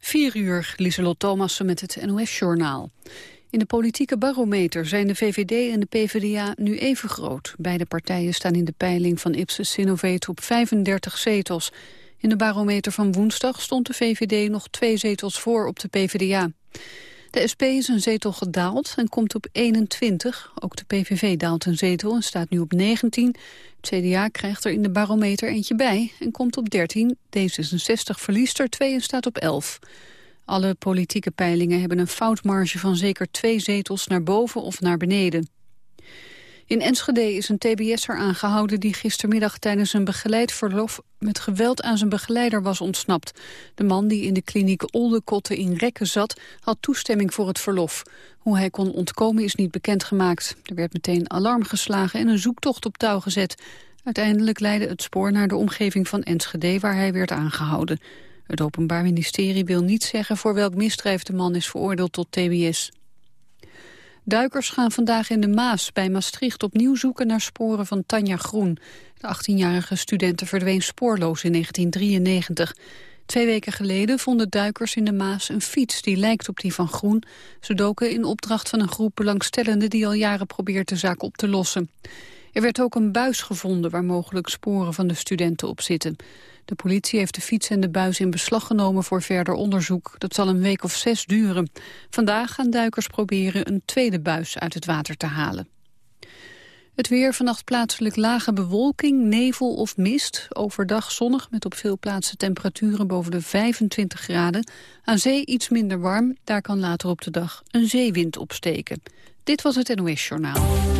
4 uur, Lieselot Thomassen met het NOS-journaal. In de politieke barometer zijn de VVD en de PvdA nu even groot. Beide partijen staan in de peiling van Ipsos Sinovate op 35 zetels. In de barometer van woensdag stond de VVD nog twee zetels voor op de PvdA. De SP is een zetel gedaald en komt op 21. Ook de PVV daalt een zetel en staat nu op 19. Het CDA krijgt er in de barometer eentje bij en komt op 13. D66 verliest er twee en staat op 11. Alle politieke peilingen hebben een foutmarge van zeker twee zetels naar boven of naar beneden. In Enschede is een tbs'er aangehouden die gistermiddag tijdens een begeleid verlof met geweld aan zijn begeleider was ontsnapt. De man die in de kliniek Oldekotten in Rekken zat, had toestemming voor het verlof. Hoe hij kon ontkomen is niet bekendgemaakt. Er werd meteen alarm geslagen en een zoektocht op touw gezet. Uiteindelijk leidde het spoor naar de omgeving van Enschede waar hij werd aangehouden. Het Openbaar Ministerie wil niet zeggen voor welk misdrijf de man is veroordeeld tot tbs. Duikers gaan vandaag in de Maas bij Maastricht opnieuw zoeken naar sporen van Tanja Groen. De 18-jarige studente verdween spoorloos in 1993. Twee weken geleden vonden duikers in de Maas een fiets die lijkt op die van Groen. Ze doken in opdracht van een groep belangstellenden die al jaren probeert de zaak op te lossen. Er werd ook een buis gevonden waar mogelijk sporen van de studenten op zitten. De politie heeft de fiets en de buis in beslag genomen voor verder onderzoek. Dat zal een week of zes duren. Vandaag gaan duikers proberen een tweede buis uit het water te halen. Het weer vannacht plaatselijk lage bewolking, nevel of mist. Overdag zonnig met op veel plaatsen temperaturen boven de 25 graden. Aan zee iets minder warm, daar kan later op de dag een zeewind opsteken. Dit was het NOS Journaal.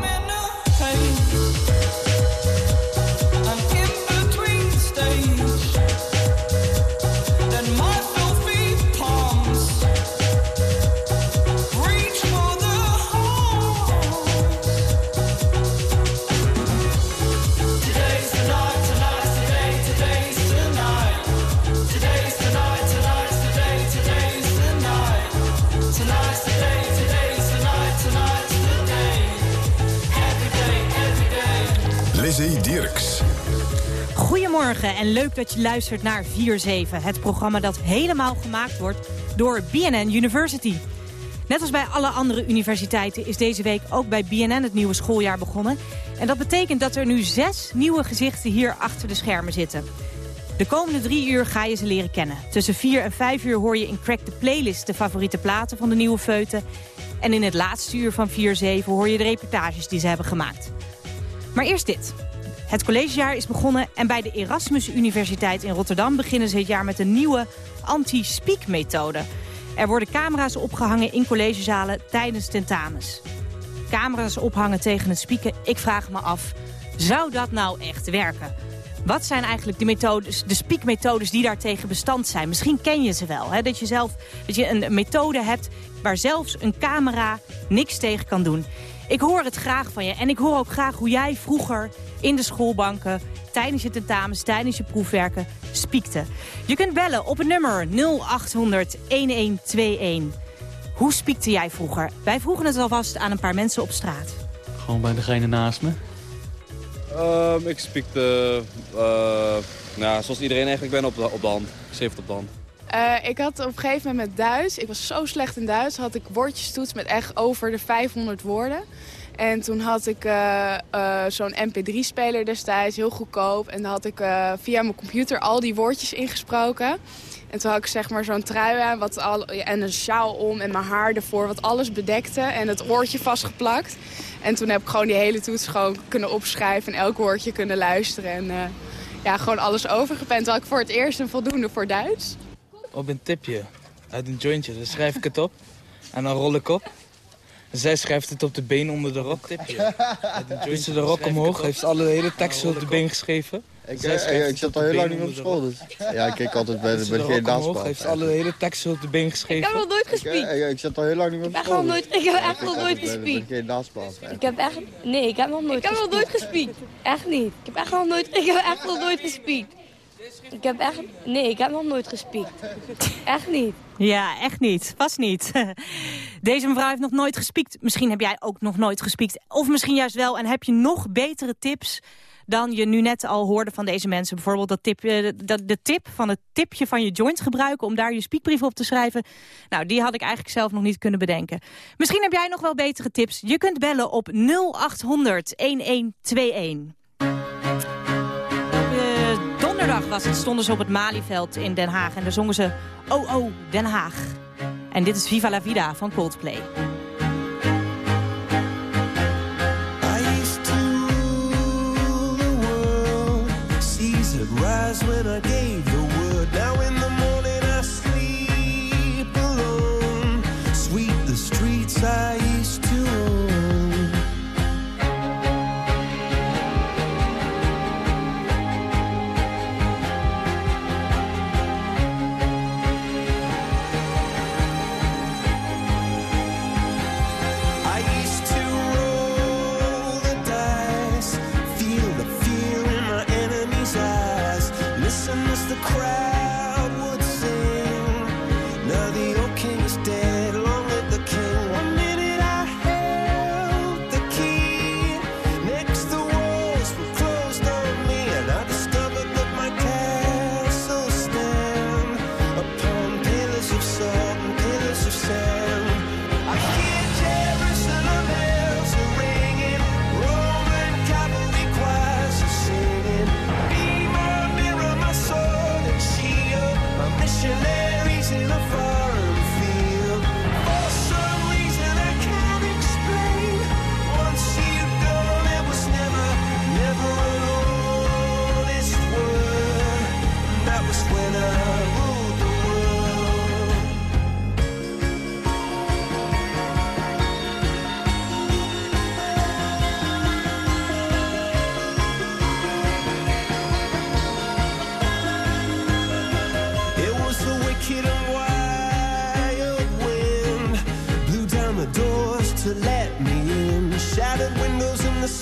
En leuk dat je luistert naar 4-7. Het programma dat helemaal gemaakt wordt door BNN University. Net als bij alle andere universiteiten is deze week ook bij BNN het nieuwe schooljaar begonnen. En dat betekent dat er nu zes nieuwe gezichten hier achter de schermen zitten. De komende drie uur ga je ze leren kennen. Tussen 4 en 5 uur hoor je in Crack the Playlist de favoriete platen van de nieuwe feuten. En in het laatste uur van 4-7 hoor je de reportages die ze hebben gemaakt. Maar eerst dit. Het collegejaar is begonnen en bij de Erasmus Universiteit in Rotterdam... beginnen ze het jaar met een nieuwe anti-speak-methode. Er worden camera's opgehangen in collegezalen tijdens tentamens. Camera's ophangen tegen het spieken, ik vraag me af... zou dat nou echt werken? Wat zijn eigenlijk de, methodes, de spiekmethodes die daartegen bestand zijn? Misschien ken je ze wel. Hè? Dat je zelf dat je een methode hebt waar zelfs een camera niks tegen kan doen. Ik hoor het graag van je. En ik hoor ook graag hoe jij vroeger in de schoolbanken... tijdens je tentamens, tijdens je proefwerken spiekte. Je kunt bellen op het nummer 0800-1121. Hoe spiekte jij vroeger? Wij vroegen het alvast aan een paar mensen op straat. Gewoon bij degene naast me. Um, ik spiekte, uh, nou, zoals iedereen eigenlijk ben, op de, op de hand. Ik schreef het op de hand. Uh, ik had op een gegeven moment met Duits, ik was zo slecht in Duits, had ik woordjestoets met echt over de 500 woorden. En toen had ik uh, uh, zo'n mp3-speler destijds, heel goedkoop. En dan had ik via mijn computer al die woordjes ingesproken. En toen had ik zeg maar zo'n trui aan wat al, en een sjaal om en mijn haar ervoor wat alles bedekte. En het oortje vastgeplakt. En toen heb ik gewoon die hele toets gewoon kunnen opschrijven en elk woordje kunnen luisteren. En ja, gewoon alles overgepend. Toen had ik voor het eerst een voldoende voor Duits op een tipje uit een jointje. Dan schrijf ik het op en dan rol ik op. zij schrijft het op de been onder de rok. Tipje. Doet ze de rok omhoog, heeft alle hele teksten op de been geschreven. Ik, eh, ik zat al heel lang niet op school, dus... Ja, ik keek altijd bij, bij geen naastplaats. heeft alle hele teksten op de been geschreven. Ik heb nog nooit gespiekt. Ik, ik, zat al heel lang niet op school. Ik, ik heb echt nog nooit gespiekt. geen naastplaats. Ik heb echt... Nee, ik heb nog nooit Ik heb nog nooit gespiekt. Echt niet. Ik heb echt nog nooit... Ik heb echt nog nooit gespiekt. Ik heb echt... Nee, ik heb nog nooit gespiekt. Echt niet. Ja, echt niet. Vast niet. Deze mevrouw heeft nog nooit gespiekt. Misschien heb jij ook nog nooit gespiekt. Of misschien juist wel. En heb je nog betere tips dan je nu net al hoorde van deze mensen. Bijvoorbeeld dat tip, eh, de, de tip van het tipje van je joint gebruiken... om daar je spiekbrief op te schrijven. Nou, die had ik eigenlijk zelf nog niet kunnen bedenken. Misschien heb jij nog wel betere tips. Je kunt bellen op 0800 1121. Was het, stonden ze op het Malieveld in Den Haag. En daar zongen ze Oh Oh Den Haag. En dit is Viva la Vida van Coldplay. when I gave the word.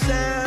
Sound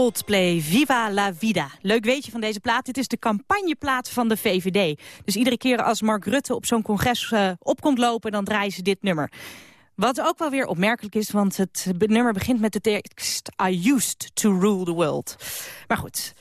Coldplay, Viva la Vida. Leuk weetje van deze plaat. Dit is de campagneplaat van de VVD. Dus iedere keer als Mark Rutte op zo'n congres uh, opkomt lopen... dan draaien ze dit nummer. Wat ook wel weer opmerkelijk is, want het nummer begint met de tekst... I used to rule the world. Maar goed,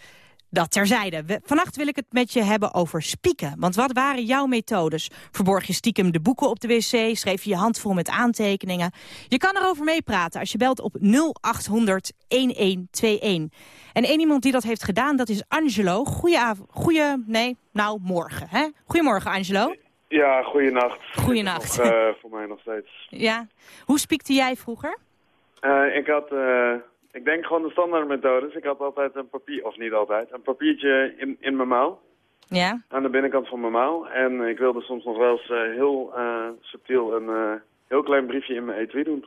dat terzijde. We, vannacht wil ik het met je hebben over spieken. Want wat waren jouw methodes? Verborg je stiekem de boeken op de wc? Schreef je je hand vol met aantekeningen? Je kan erover meepraten als je belt op 0800 1121. En één iemand die dat heeft gedaan, dat is Angelo. Goeie, goeie nee, nou, morgen. Hè? Goedemorgen, Angelo. Ja, goeienacht. Goeienacht. Nog, uh, voor mij nog steeds. Ja. Hoe spiekte jij vroeger? Uh, ik had, uh, ik denk gewoon de standaardmethodes. Ik had altijd een papier, of niet altijd, een papiertje in, in mijn mouw. Ja. Aan de binnenkant van mijn mouw. En ik wilde soms nog wel eens heel subtiel een heel klein briefje in mijn etui doen.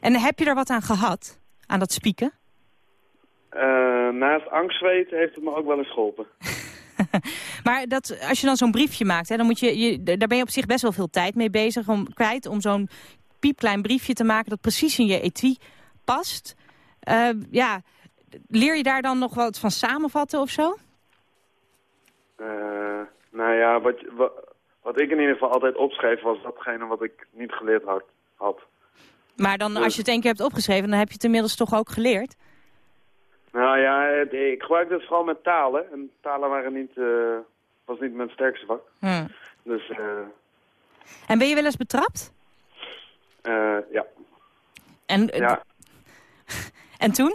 En heb je er wat aan gehad, aan dat spieken? naast angstzweet heeft het me ook wel eens geholpen. maar dat, als je dan zo'n briefje maakt, hè, dan moet je, je, daar ben je op zich best wel veel tijd mee bezig om kwijt om zo'n piepklein briefje te maken dat precies in je etui past. Uh, ja, leer je daar dan nog wat van samenvatten of zo? Uh, nou ja, wat, wat, wat, ik in ieder geval altijd opschreef was datgene wat ik niet geleerd had. had. Maar dan, als je het één keer hebt opgeschreven, dan heb je het inmiddels toch ook geleerd? Nou ja, ik gebruikte het vooral met talen. En talen waren niet, uh, was niet mijn sterkste vak. Hmm. Dus, uh... En ben je wel eens betrapt? Ja. En, ja. En toen?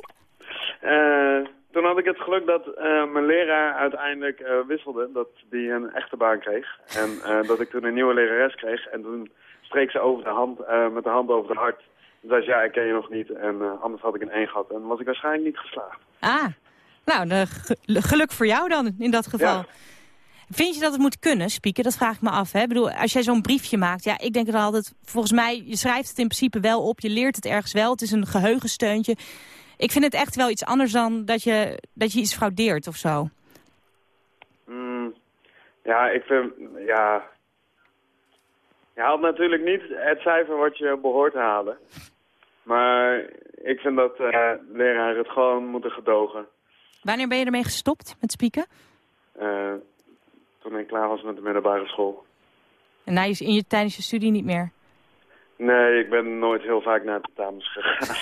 toen had ik het geluk dat mijn leraar uiteindelijk wisselde. Dat die een echte baan kreeg. En dat ik toen een nieuwe lerares kreeg. En toen streek ze over de hand, met de hand over de hart. Toen zei ze, ja, ik ken je nog niet. En anders had ik een één gehad. En was ik waarschijnlijk niet geslaagd. Ah, nou, geluk voor jou dan in dat geval. Ja. Vind je dat het moet kunnen, spieken? Dat vraag ik me af. Hè? Ik bedoel, als jij zo'n briefje maakt, ja, ik denk dan altijd... Volgens mij, je schrijft het in principe wel op, je leert het ergens wel. Het is een geheugensteuntje. Ik vind het echt wel iets anders dan dat je, dat je iets fraudeert of zo. Mm, ja, ik vind... Ja, je haalt natuurlijk niet het cijfer wat je behoort te halen. Maar ik vind dat uh, leraren het gewoon moeten gedogen. Wanneer ben je ermee gestopt met spieken? Uh, toen ik klaar was met de middelbare school. En na je, in je, tijdens je studie niet meer? Nee, ik ben nooit heel vaak naar tentamens gegaan.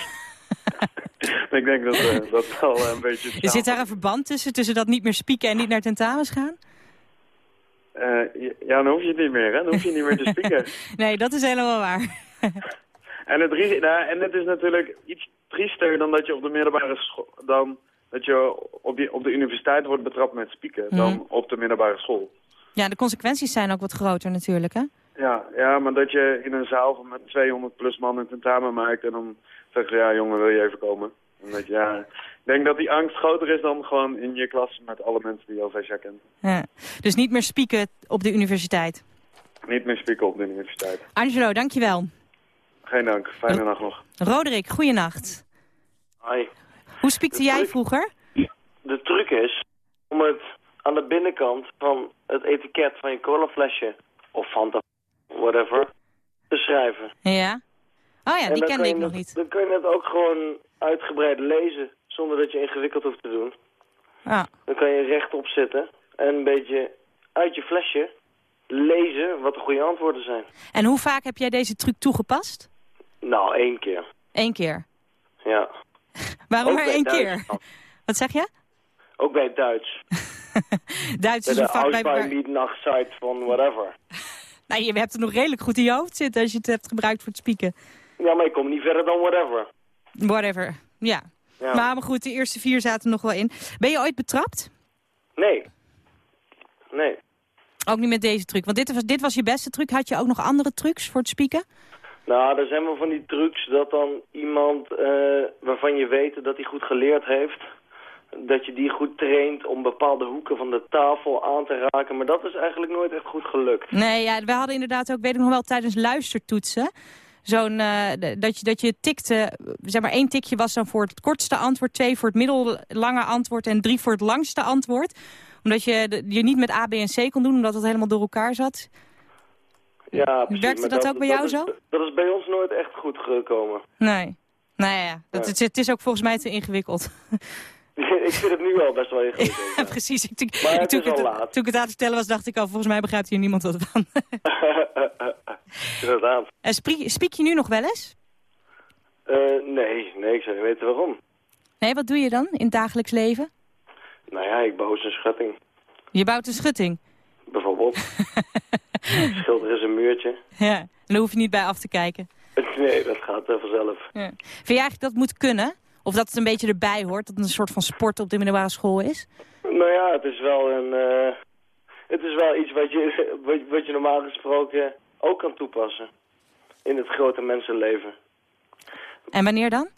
ik denk dat uh, dat wel een beetje... Er zit daar een verband tussen, tussen dat niet meer spieken en niet naar tentamens gaan? Uh, ja, dan hoef je het niet meer, hè? Dan hoef je niet meer te spieken. nee, dat is helemaal waar. en, het, nou, en het is natuurlijk iets triester dan dat je op de middelbare school... Dan dat je op, je, op de universiteit wordt betrapt met spieken mm. dan op de middelbare school. Ja, de consequenties zijn ook wat groter natuurlijk, hè? Ja, ja, maar dat je in een zaal met 200 plus man een tentamen maakt en dan zeg je, ja jongen, wil je even komen? En dat je, ja, ik denk dat die angst groter is dan gewoon in je klas met alle mensen die je al vijf jaar kent. Ja. Dus niet meer spieken op de universiteit? Niet meer spieken op de universiteit. Angelo, dankjewel. Geen dank. Fijne nacht nog. Roderick, goeienacht. Hoi. Hoe spiekte jij vroeger? De truc is om het aan de binnenkant van het etiket van je colaflesje of Fanta, whatever, te schrijven. Ja. Oh ja, die kende ik nog het, niet. Dan kun je het ook gewoon uitgebreid lezen, zonder dat je ingewikkeld hoeft te doen. Ah. Dan kan je rechtop zitten en een beetje uit je flesje lezen wat de goede antwoorden zijn. En hoe vaak heb jij deze truc toegepast? Nou, één keer. Eén keer? Ja. Waarom maar één keer? Wat zeg je? Ook bij het Duits. Duits is de een vak bij... Nachtzeit van whatever. Nou, je hebt het nog redelijk goed in je hoofd zitten als je het hebt gebruikt voor het spieken. Ja, maar ik kom niet verder dan whatever. Whatever, ja. Ja. Maar, maar goed, de eerste vier zaten er nog wel in. Ben je ooit betrapt? Nee. Nee. Ook niet met deze truc. Want dit was, dit was je beste truc. Had je ook nog andere trucs voor het spieken? Nou, er zijn wel van die trucs dat dan iemand eh, waarvan je weet dat hij goed geleerd heeft... dat je die goed traint om bepaalde hoeken van de tafel aan te raken. Maar dat is eigenlijk nooit echt goed gelukt. Nee, ja, we hadden inderdaad ook, weet ik nog wel, tijdens luistertoetsen... Zo'n, uh, dat, je, dat je tikte, zeg maar één tikje was dan voor het kortste antwoord... twee voor het middellange antwoord en drie voor het langste antwoord. Omdat je je niet met A, B en C kon doen, omdat het helemaal door elkaar zat. Ja, precies. Werkte dat ook bij jou zo? Dat is bij ons nooit echt goed gekomen. Nee. Nou ja, dat, Ja. Het, het is ook volgens mij te ingewikkeld. ik vind het nu wel best wel ingewikkeld. Ja, precies. Ik, Maar het toen, is ik al het, laat. toen ik het aan het vertellen was, dacht ik al, volgens mij begrijpt hier niemand wat van. Inderdaad. En spiek, spiek je nu nog wel eens? Eh, nee, nee, ik zou niet weten waarom. Nee, wat doe je dan in het dagelijks leven? Nou ja, ik bouw een schutting, Je bouwt een schutting. Schilder is een muurtje. Ja, en daar hoef je niet bij af te kijken. Nee, dat gaat eh, vanzelf. Ja. Vind je eigenlijk dat moet kunnen? Of dat het een beetje erbij hoort, dat het een soort van sport op de middelbare school is? Nou ja, het is wel een, eh, het is wel iets wat je, wat, wat je normaal gesproken ook kan toepassen. In het grote mensenleven. En wanneer dan?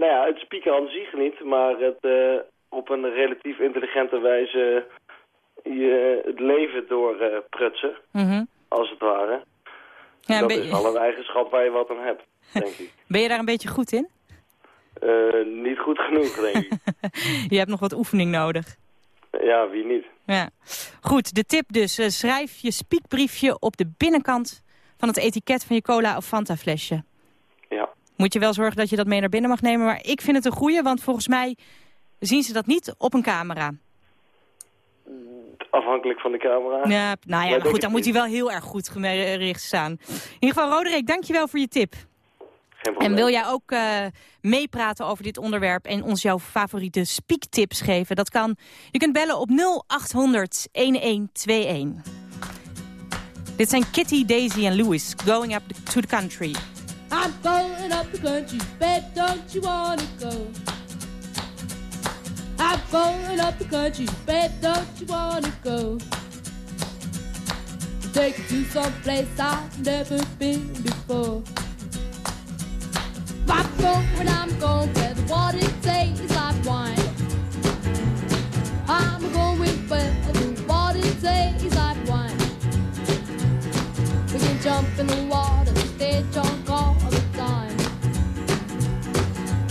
nou ja, het spieken aan zich niet, maar het eh, op een relatief intelligente wijze je het leven doorprutsen, Mhm. als het ware. Ja, dat is wel een eigenschap waar je wat aan hebt, denk ik. Ben je daar een beetje goed in? Eh, niet goed genoeg, denk ik. Je hebt nog wat oefening nodig. ja, wie niet? Ja. Goed, de tip dus. eh, schrijf je spiekbriefje op de binnenkant van het etiket van je cola of Fanta flesje. Ja. Moet je wel zorgen dat je dat mee naar binnen mag nemen. Maar ik vind het een goeie, want volgens mij zien ze dat niet op een camera. Afhankelijk van de camera. Ja, nou ja, Maar goed, dan moet hij wel heel erg goed gericht staan. In ieder geval, Roderick, dankjewel voor je tip. Geen probleem. En wil jij ook eh, meepraten over dit onderwerp en ons jouw favoriete speaktips geven? Dat kan. Je kunt bellen op 0800 1121. Dit zijn Kitty, Daisy en Louis, Going Up to the Country. I'm going up the country, babe, don't you wanna go? I'm going up the country, babe, don't you wanna go? Take you to some place I've never been before. I'm going, I'm going where the water tastes like wine. I'm going where the water tastes like wine. We can jump in the water, stay drunk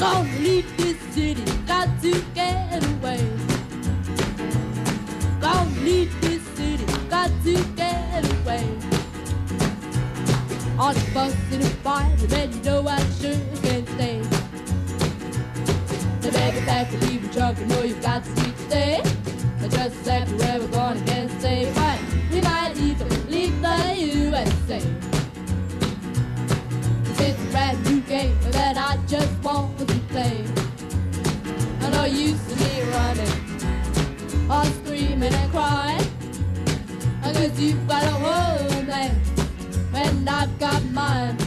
Gonna leave this city, got to get away. Gonna leave this city, got to get away. On the bus in a fight, man, you know I sure can't stay. The baby back and leave the truck, you know you've got to stay. Just exactly where we're gonna get safe, but we might even Cause you've got a homeland, and I've got mine.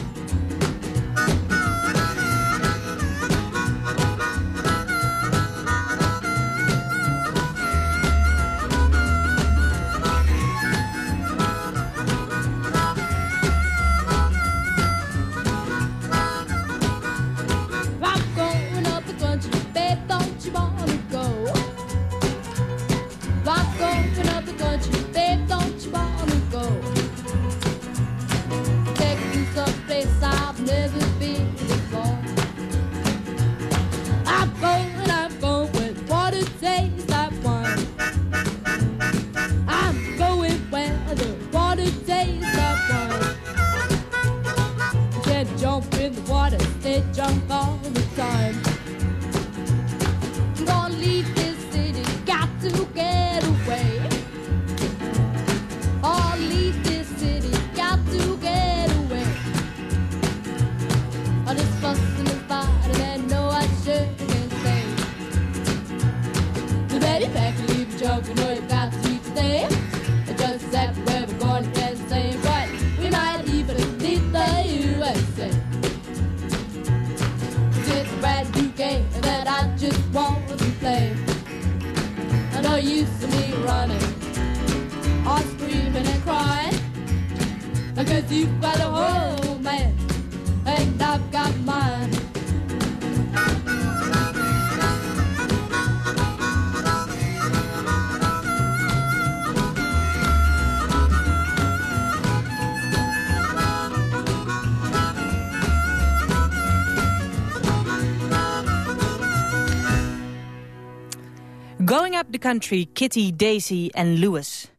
Up the Country, Kitty, Daisy en Louis.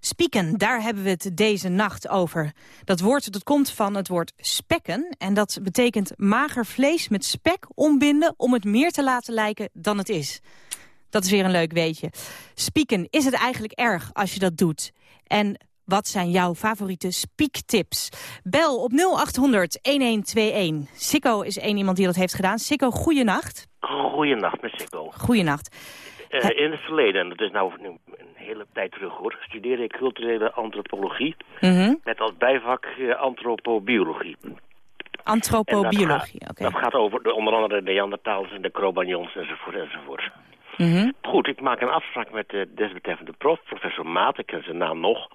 Spieken, daar hebben we het deze nacht over. Dat woord dat komt van het woord spekken. En dat betekent mager vlees met spek ombinden... om het meer te laten lijken dan het is. Dat is weer een leuk weetje. Spieken, is het eigenlijk erg als je dat doet? En wat zijn jouw favoriete spiektips? Bel op 0800-1121. Sikko is één iemand die dat heeft gedaan. Sikko, goeienacht. Goeienacht, met Sikko. Goeienacht. Eh, in het verleden, en dat is nou nu een hele tijd terug hoor, studeerde ik culturele antropologie Mhm. met als bijvak eh, antropobiologie. Antropobiologie, oké. dat gaat over de, onder andere de Neandertalers en de Cro-Magnons enzovoort enzovoort. -hmm. Goed, ik maak een afspraak met de desbetreffende prof, professor Maat, ik ken zijn naam nog.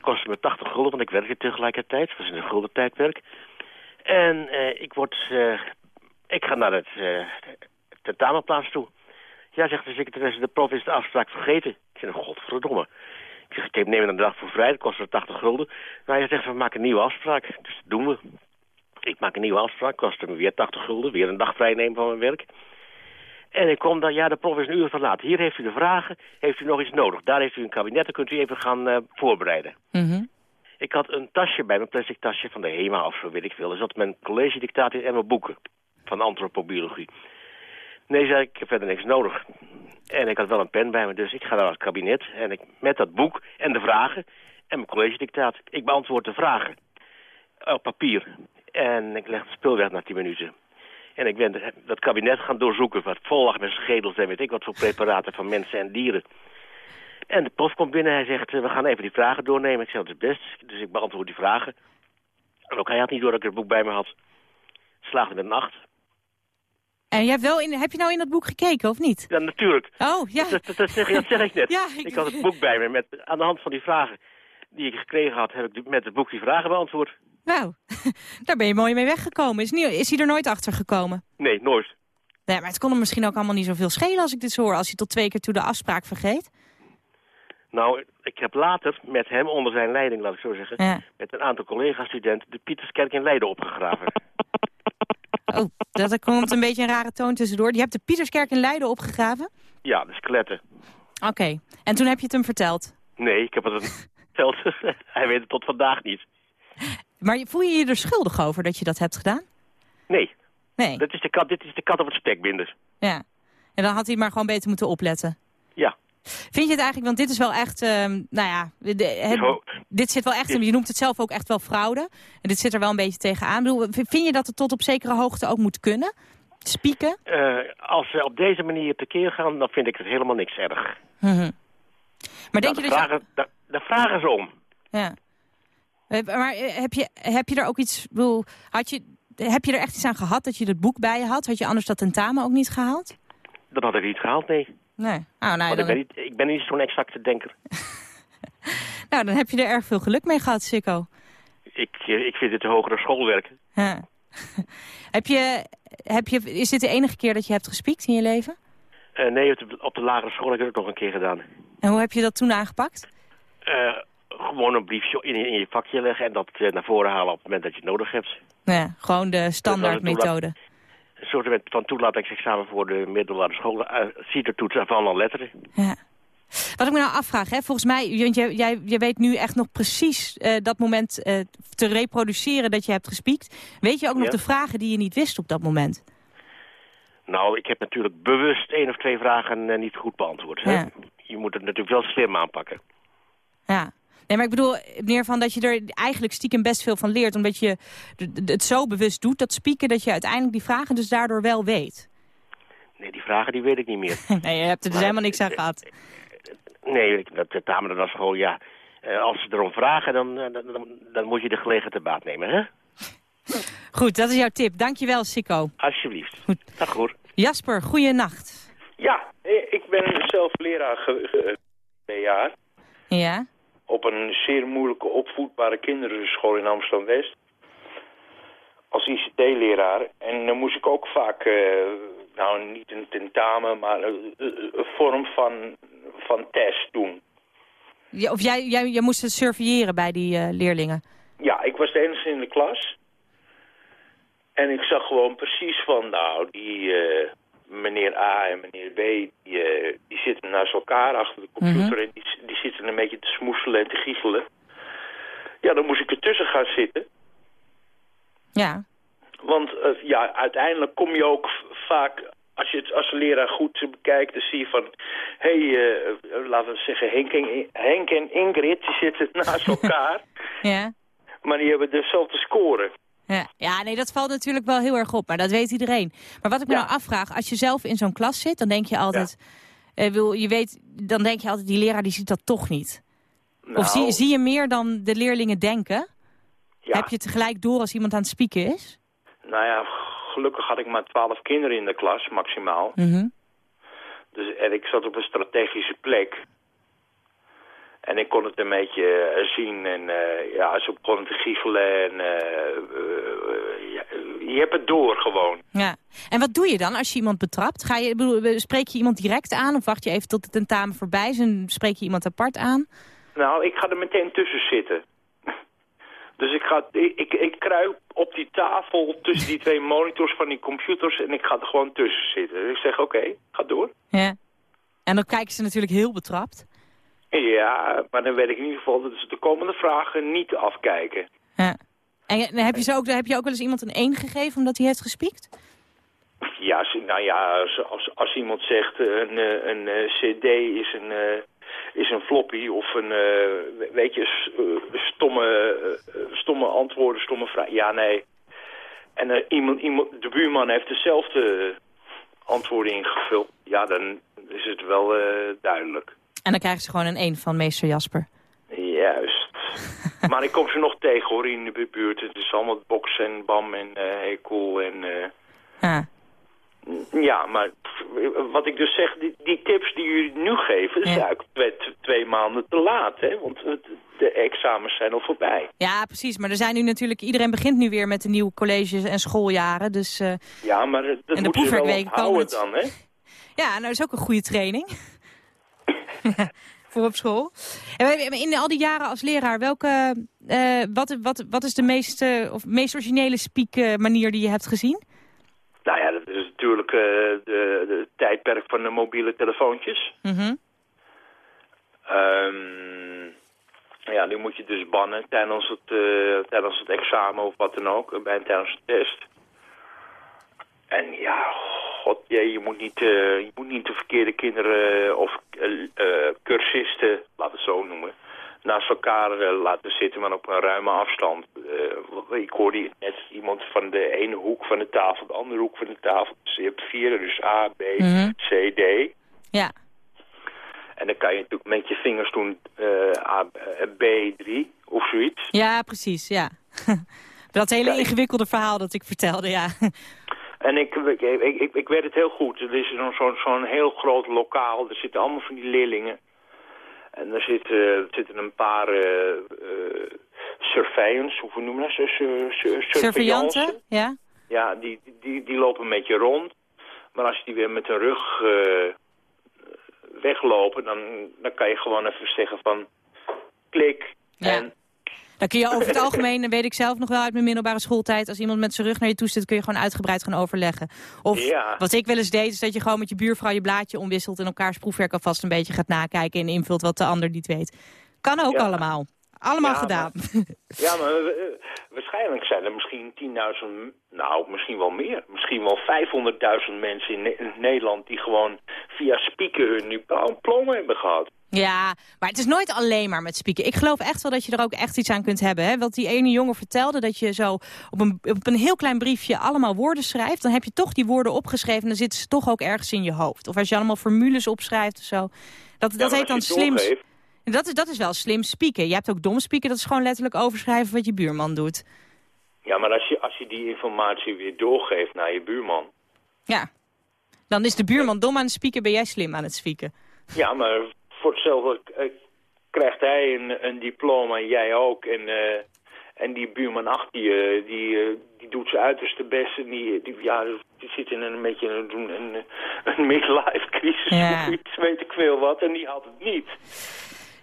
Kostte me 80 gulden, want ik werkte tegelijkertijd. Het was in een gulden tijdwerk. En uh, ik word... Ik ga naar het tentamenplaats toe. Ja, zegt de secretaresse, de prof is de afspraak vergeten. Ik zeg, godverdomme. Ik zeg, ik neem een dag voor vrij, dat kost er 80 gulden. Nou, hij zegt, we maken een nieuwe afspraak. Dus dat doen we. Ik maak een nieuwe afspraak, kost me weer 80 gulden. Weer een dag vrij nemen van mijn werk. En ik kom dan, ja, de prof is een uur te laat. Hier heeft u de vragen, heeft u nog iets nodig. Daar heeft u een kabinet, dan kunt u even gaan uh, voorbereiden. Mm -hmm. Ik had een tasje bij, mijn plastic tasje van de HEMA of zo, weet ik veel. Er zat mijn college dictaat in en mijn boeken van antropobiologie. Nee, zei ik, ik heb verder niks nodig. En ik had wel een pen bij me, dus ik ga naar het kabinet. En ik, met dat boek en de vragen en mijn college dictaat. Ik beantwoord de vragen op papier. En ik leg het spul weg na tien minuten. En ik ben dat kabinet gaan doorzoeken, wat vol lag met schedels en weet ik wat voor preparaten van mensen en dieren. En de prof komt binnen, hij zegt, we gaan even die vragen doornemen. Ik zeg, dat is best. Dus ik beantwoord die vragen. En ook hij had niet door dat ik het boek bij me had. Slaagde met een acht. En je hebt wel in, heb je nou in dat boek gekeken, of niet? Ja, natuurlijk. Oh, ja. Dat, dat, dat, zeg, dat zeg ik net. ja, ik... ik... had het boek bij me. Met, aan de hand van die vragen die ik gekregen had, heb ik met het boek die vragen beantwoord. Nou, daar ben je mooi mee weggekomen. Is, niet, is hij er nooit achter gekomen? Nee, nooit. Nee, maar het kon hem misschien ook allemaal niet zoveel schelen als ik dit zo hoor. Als hij tot twee keer toe de afspraak vergeet. Nou, ik heb later met hem onder zijn leiding, laat ik zo zeggen... Ja. met een aantal collega-studenten de Pieterskerk in Leiden opgegraven. Oh, dat komt een beetje een rare toon tussendoor. Je hebt de Pieterskerk in Leiden opgegraven? Ja, de skeletten. Oké, okay. en toen heb je het hem verteld? Nee, ik heb het hem verteld. Hij weet het tot vandaag niet. Maar voel je je er schuldig over dat je dat hebt gedaan? Nee. Nee. Dat is de kat, dit is de kat op het spekbinder. Ja. En dan had hij maar gewoon beter moeten opletten. Ja. Vind je het eigenlijk, want dit is wel echt, uh, nou ja, de, het, dit zit wel echt, je noemt het zelf ook echt wel fraude. En dit zit er wel een beetje tegenaan. Vind je dat het tot op zekere hoogte ook moet kunnen? Spieken? Uh, als we op deze manier tekeer gaan, dan vind ik het helemaal niks erg. Mm -hmm. Maar denk nou, je dat vragen, je... Daar, daar vragen ze om. Ja. Maar heb je, heb je er ook iets, bedoel, had je, heb je er echt iets aan gehad dat je het boek bij je had? Had je anders dat tentamen ook niet gehaald? Dat had ik niet gehaald, nee. Nee. Oh, nou, dan... ik, ben niet, ik ben niet zo'n exacte denker. nou, dan heb je er erg veel geluk mee gehad, Sikko. Ik, ik vind het hogere schoolwerk. Ja. heb je, heb je, is dit de enige keer dat je hebt gespiekt in je leven? Uh, nee, op de, op de lagere school heb ik het nog een keer gedaan. En hoe heb je dat toen aangepakt? Uh, gewoon een briefje in, in je vakje leggen en dat naar voren halen op het moment dat je het nodig hebt. Ja, gewoon de standaard methode. Een soort van toelatingsexamen voor de middelbare school. Uh, ziet er toetsen van alle letteren. Ja. Wat ik me nou afvraag, hè, volgens mij, jij, jij, jij weet nu echt nog precies uh, dat moment uh, te reproduceren dat je hebt gespiekt. Weet je ook nog de vragen die je niet wist op dat moment? Nou, ik heb natuurlijk bewust één of twee vragen uh, niet goed beantwoord. Hè? Ja. Je moet het natuurlijk wel slim aanpakken. Ja. Nee, maar ik bedoel meer van dat je er eigenlijk stiekem best veel van leert. Omdat je het zo bewust doet, dat spieken, dat je uiteindelijk die vragen dus daardoor wel weet. Nee, die vragen die weet ik niet meer. nee, je hebt er dus helemaal niks aan gehad. Nee, ik- dat tentamen dan school, ja. Eh, als ze erom vragen, dan, eh, dan, dan, dan moet je de gelegenheid te baat nemen, hè? Goed, dat is jouw tip. Dankjewel, Sikko. Alsjeblieft. Dag hoor. Jasper, goeienacht. Ja, ik ben zelf leraar twee jaar Ja? Op een zeer moeilijke opvoedbare kinderenschool in Amsterdam-West. Als ICT-leraar. En dan moest ik ook vaak, eh, nou niet een tentamen, maar een, een vorm van, van test doen. Ja, Of jij, jij, jij moest het surveilleren bij die eh, leerlingen. Ja, ik was de enige in de klas. En ik zag gewoon precies van, nou, die eh, meneer A en meneer B, die, eh, die zitten naast elkaar achter de computer en die, die zitten een beetje te smoeselen en te giechelen. Ja, dan moest ik ertussen gaan zitten. Ja. Want eh, ja, uiteindelijk kom je ook vaak, als je het als leraar goed bekijkt, dan zie je van... Hé, hey, eh, laten we zeggen, Henk en, Henk en Ingrid, die zitten naast elkaar, Ja. maar die hebben dezelfde score. Ja. ja, nee, dat valt natuurlijk wel heel erg op, maar dat weet iedereen. Maar wat ik me nou afvraag, als je zelf in zo'n klas zit, dan denk je altijd... eh, wil, je weet, dan denk je altijd, die leraar die ziet dat toch niet. Of Nou. zie, zie je meer dan de leerlingen denken? Heb je tegelijk door als iemand aan het spieken is? Nou ja, gelukkig had ik maar twaalf kinderen in de klas, maximaal. Mhm. Dus, en ik zat op een strategische plek. En ik kon het een beetje eh, zien en eh, ja, ze begonnen te giechelen en eh, je hebt het door gewoon. Ja. En wat doe je dan als je iemand betrapt? Ga je, bedoel, spreek je iemand direct aan of wacht je even tot het tentamen voorbij is en spreek je iemand apart aan? Nou, ik ga er meteen tussen zitten. Dus ik, ga, ik, ik, ik kruip op die tafel tussen die twee monitors van die computers en ik ga er gewoon tussen zitten. Dus ik zeg, oké, ga door. Ja. En dan kijken ze natuurlijk heel betrapt. Ja, maar dan weet ik in ieder geval dat ze de komende vragen niet afkijken. Ja. En heb je, zo ook, heb je ook wel eens iemand een 1 gegeven omdat hij heeft gespiekt? Ja, nou ja, als, als, als iemand zegt eh, een, eh, een, eh, cd is een, is een floppy of een, weet je, stomme, stomme antwoorden, stomme vragen. Ja, nee. En iemand, iemand, de buurman heeft dezelfde antwoorden ingevuld. Ja, dan is het wel duidelijk. En dan krijgen ze gewoon een 1 van meester Jasper. Juist. maar ik kom ze nog tegen hoor in de buurt. Het is allemaal box en bam en eh hey cool en... eh, Ja. Ja, maar wat ik dus zeg, die, die tips die jullie nu geven, is eigenlijk twee, twee maanden te laat, hè? Want de examens zijn al voorbij. Ja, precies. Maar er zijn nu natuurlijk... Iedereen begint nu weer met de nieuwe colleges en schooljaren. Dus eh, Ja, maar dat En de moet je wel onthouden dan, hè? ja, nou dat is ook een goede training. Voor op school. En in al die jaren als leraar, welke, eh, wat, wat, wat is de meest, eh, of meest originele speak manier die je hebt gezien? Nou ja, dat is natuurlijk eh, de, de tijdperk van de mobiele telefoontjes. Mhm. Ehm, ja, nu moet je dus bannen tijdens het, eh, tijdens het examen of wat dan ook, bij tijdens de test. En ja, god, jee, je moet niet, eh, je moet niet de verkeerde kinderen eh, of eh, cursisten, laten we het zo noemen, naast elkaar laten zitten, maar op een ruime afstand. Ik hoorde net iemand van de ene hoek van de tafel, de andere hoek van de tafel. Dus je hebt vier, dus A, B, Mhm. C, D. Ja. En dan kan je natuurlijk met je vingers doen A, eh, B3 of zoiets. Ja, precies, ja. dat hele ingewikkelde verhaal dat ik vertelde, ja. En ik, ik, ik, ik, ik weet het heel goed. Er is zo'n heel groot lokaal. Er zitten allemaal van die leerlingen. En er zitten, zitten een paar uh, surveillance, hoe noemen dat? Sur, sur, sur, Surveillanten, ja. Ja, die, die, die lopen met je rond. Maar als die weer met hun rug uh, weglopen, dan, dan kan je gewoon even zeggen van klik. Ja. En dan kun je over het algemeen, dat weet ik zelf nog wel uit mijn middelbare schooltijd... als iemand met zijn rug naar je toe zit, kun je gewoon uitgebreid gaan overleggen. Of ja. wat ik wel eens deed, is dat je gewoon met je buurvrouw je blaadje omwisselt... en elkaars proefwerk alvast een beetje gaat nakijken... en invult wat de ander niet weet. Kan ook ja. allemaal. Allemaal ja, gedaan. Maar, ja, maar uh, waarschijnlijk zijn er misschien 10.000, nou misschien wel meer. Misschien wel 500.000 mensen in, ne in, Nederland die gewoon via spieken hun diploma hebben gehad. Ja, maar het is nooit alleen maar met spieken. Ik geloof echt wel dat je er ook echt iets aan kunt hebben. Hè? Want die ene jongen vertelde dat je zo op een, op een heel klein briefje allemaal woorden schrijft. Dan heb je toch die woorden opgeschreven en dan zitten ze toch ook ergens in je hoofd. Of als je allemaal formules opschrijft of zo. Dat, ja, dat heet dan slim... Dat is, dat is wel slim spieken. Je hebt ook dom spieken, dat is gewoon letterlijk overschrijven wat je buurman doet. Ja, maar als je, als je die informatie weer doorgeeft naar je buurman... Ja, dan is de buurman dom aan het spieken, ben jij slim aan het spieken. Ja, maar voor hetzelfde uh, krijgt hij een, een, diploma en jij ook. En, uh, en die buurman achter je, die, uh, die doet zijn uiterste best. En die, die, ja, die zit in een beetje een, een, een midlife crisis ja. of iets, weet ik veel wat. En die had het niet.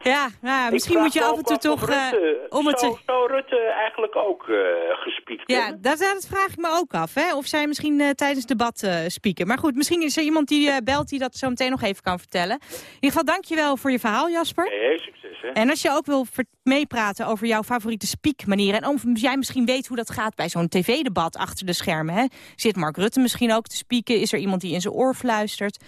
Ja, nou, misschien moet je af en toe toch... Rutte, om het zou, zou Rutte eigenlijk ook uh, gespiekt Ja, dat, dat, vraag ik me ook af. Hè? Of zij misschien uh, tijdens het debat uh, spieken. Maar goed, misschien is er iemand die uh, belt die dat zo meteen nog even kan vertellen. In ieder geval, dankjewel voor je verhaal, Jasper. Hey, succes, hè? En als je ook wil meepraten over jouw favoriete spiekmanieren... en of jij misschien weet hoe dat gaat bij zo'n tv-debat achter de schermen... Hè? zit Mark Rutte misschien ook te spieken? Is er iemand die in zijn oor fluistert?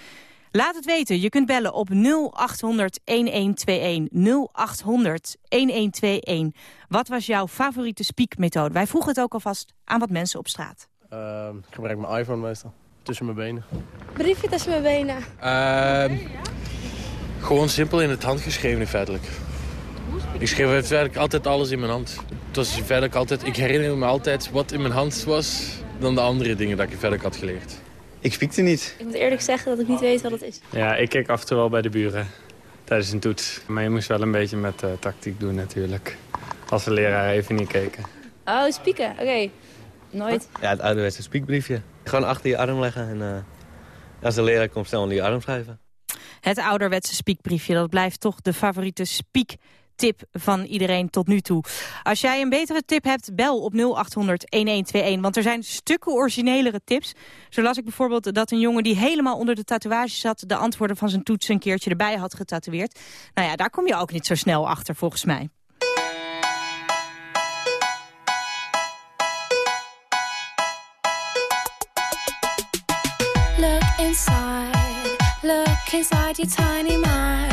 Laat het weten. Je kunt bellen op 0800 1121. 0800 1121. Wat was jouw favoriete spiekmethode? Wij vroegen het ook alvast aan wat mensen op straat. Uh, ik gebruik mijn iPhone meestal. Tussen mijn benen. Briefje tussen mijn benen. Uh, gewoon simpel in het handgeschreven feitelijk. Ik schreef feitelijk altijd alles in mijn hand. Het was feitelijk altijd, ik herinner me altijd wat in mijn hand was... dan de andere dingen dat ik feitelijk had geleerd. Ik spiekte niet. Ik moet eerlijk zeggen dat ik niet weet wat het is. Ja, ik keek af en toe wel bij de buren tijdens een toets. Maar je moest wel een beetje met uh, tactiek doen natuurlijk. Als de leraar even niet keken. Oh, spieken. Oké. Nooit. Ja, het ouderwetse spiekbriefje. Gewoon achter je arm leggen en uh, als de leraar komt snel onder je arm schrijven. Het ouderwetse spiekbriefje, dat blijft toch de favoriete spiek tip van iedereen tot nu toe. Als jij een betere tip hebt, bel op 0800-1121. Want er zijn stukken originelere tips. Zo las ik bijvoorbeeld dat een jongen die helemaal onder de tatoeage zat... de antwoorden van zijn toets een keertje erbij had getatoeëerd. Nou ja, daar kom je ook niet zo snel achter volgens mij. Look inside, look inside your tiny mind,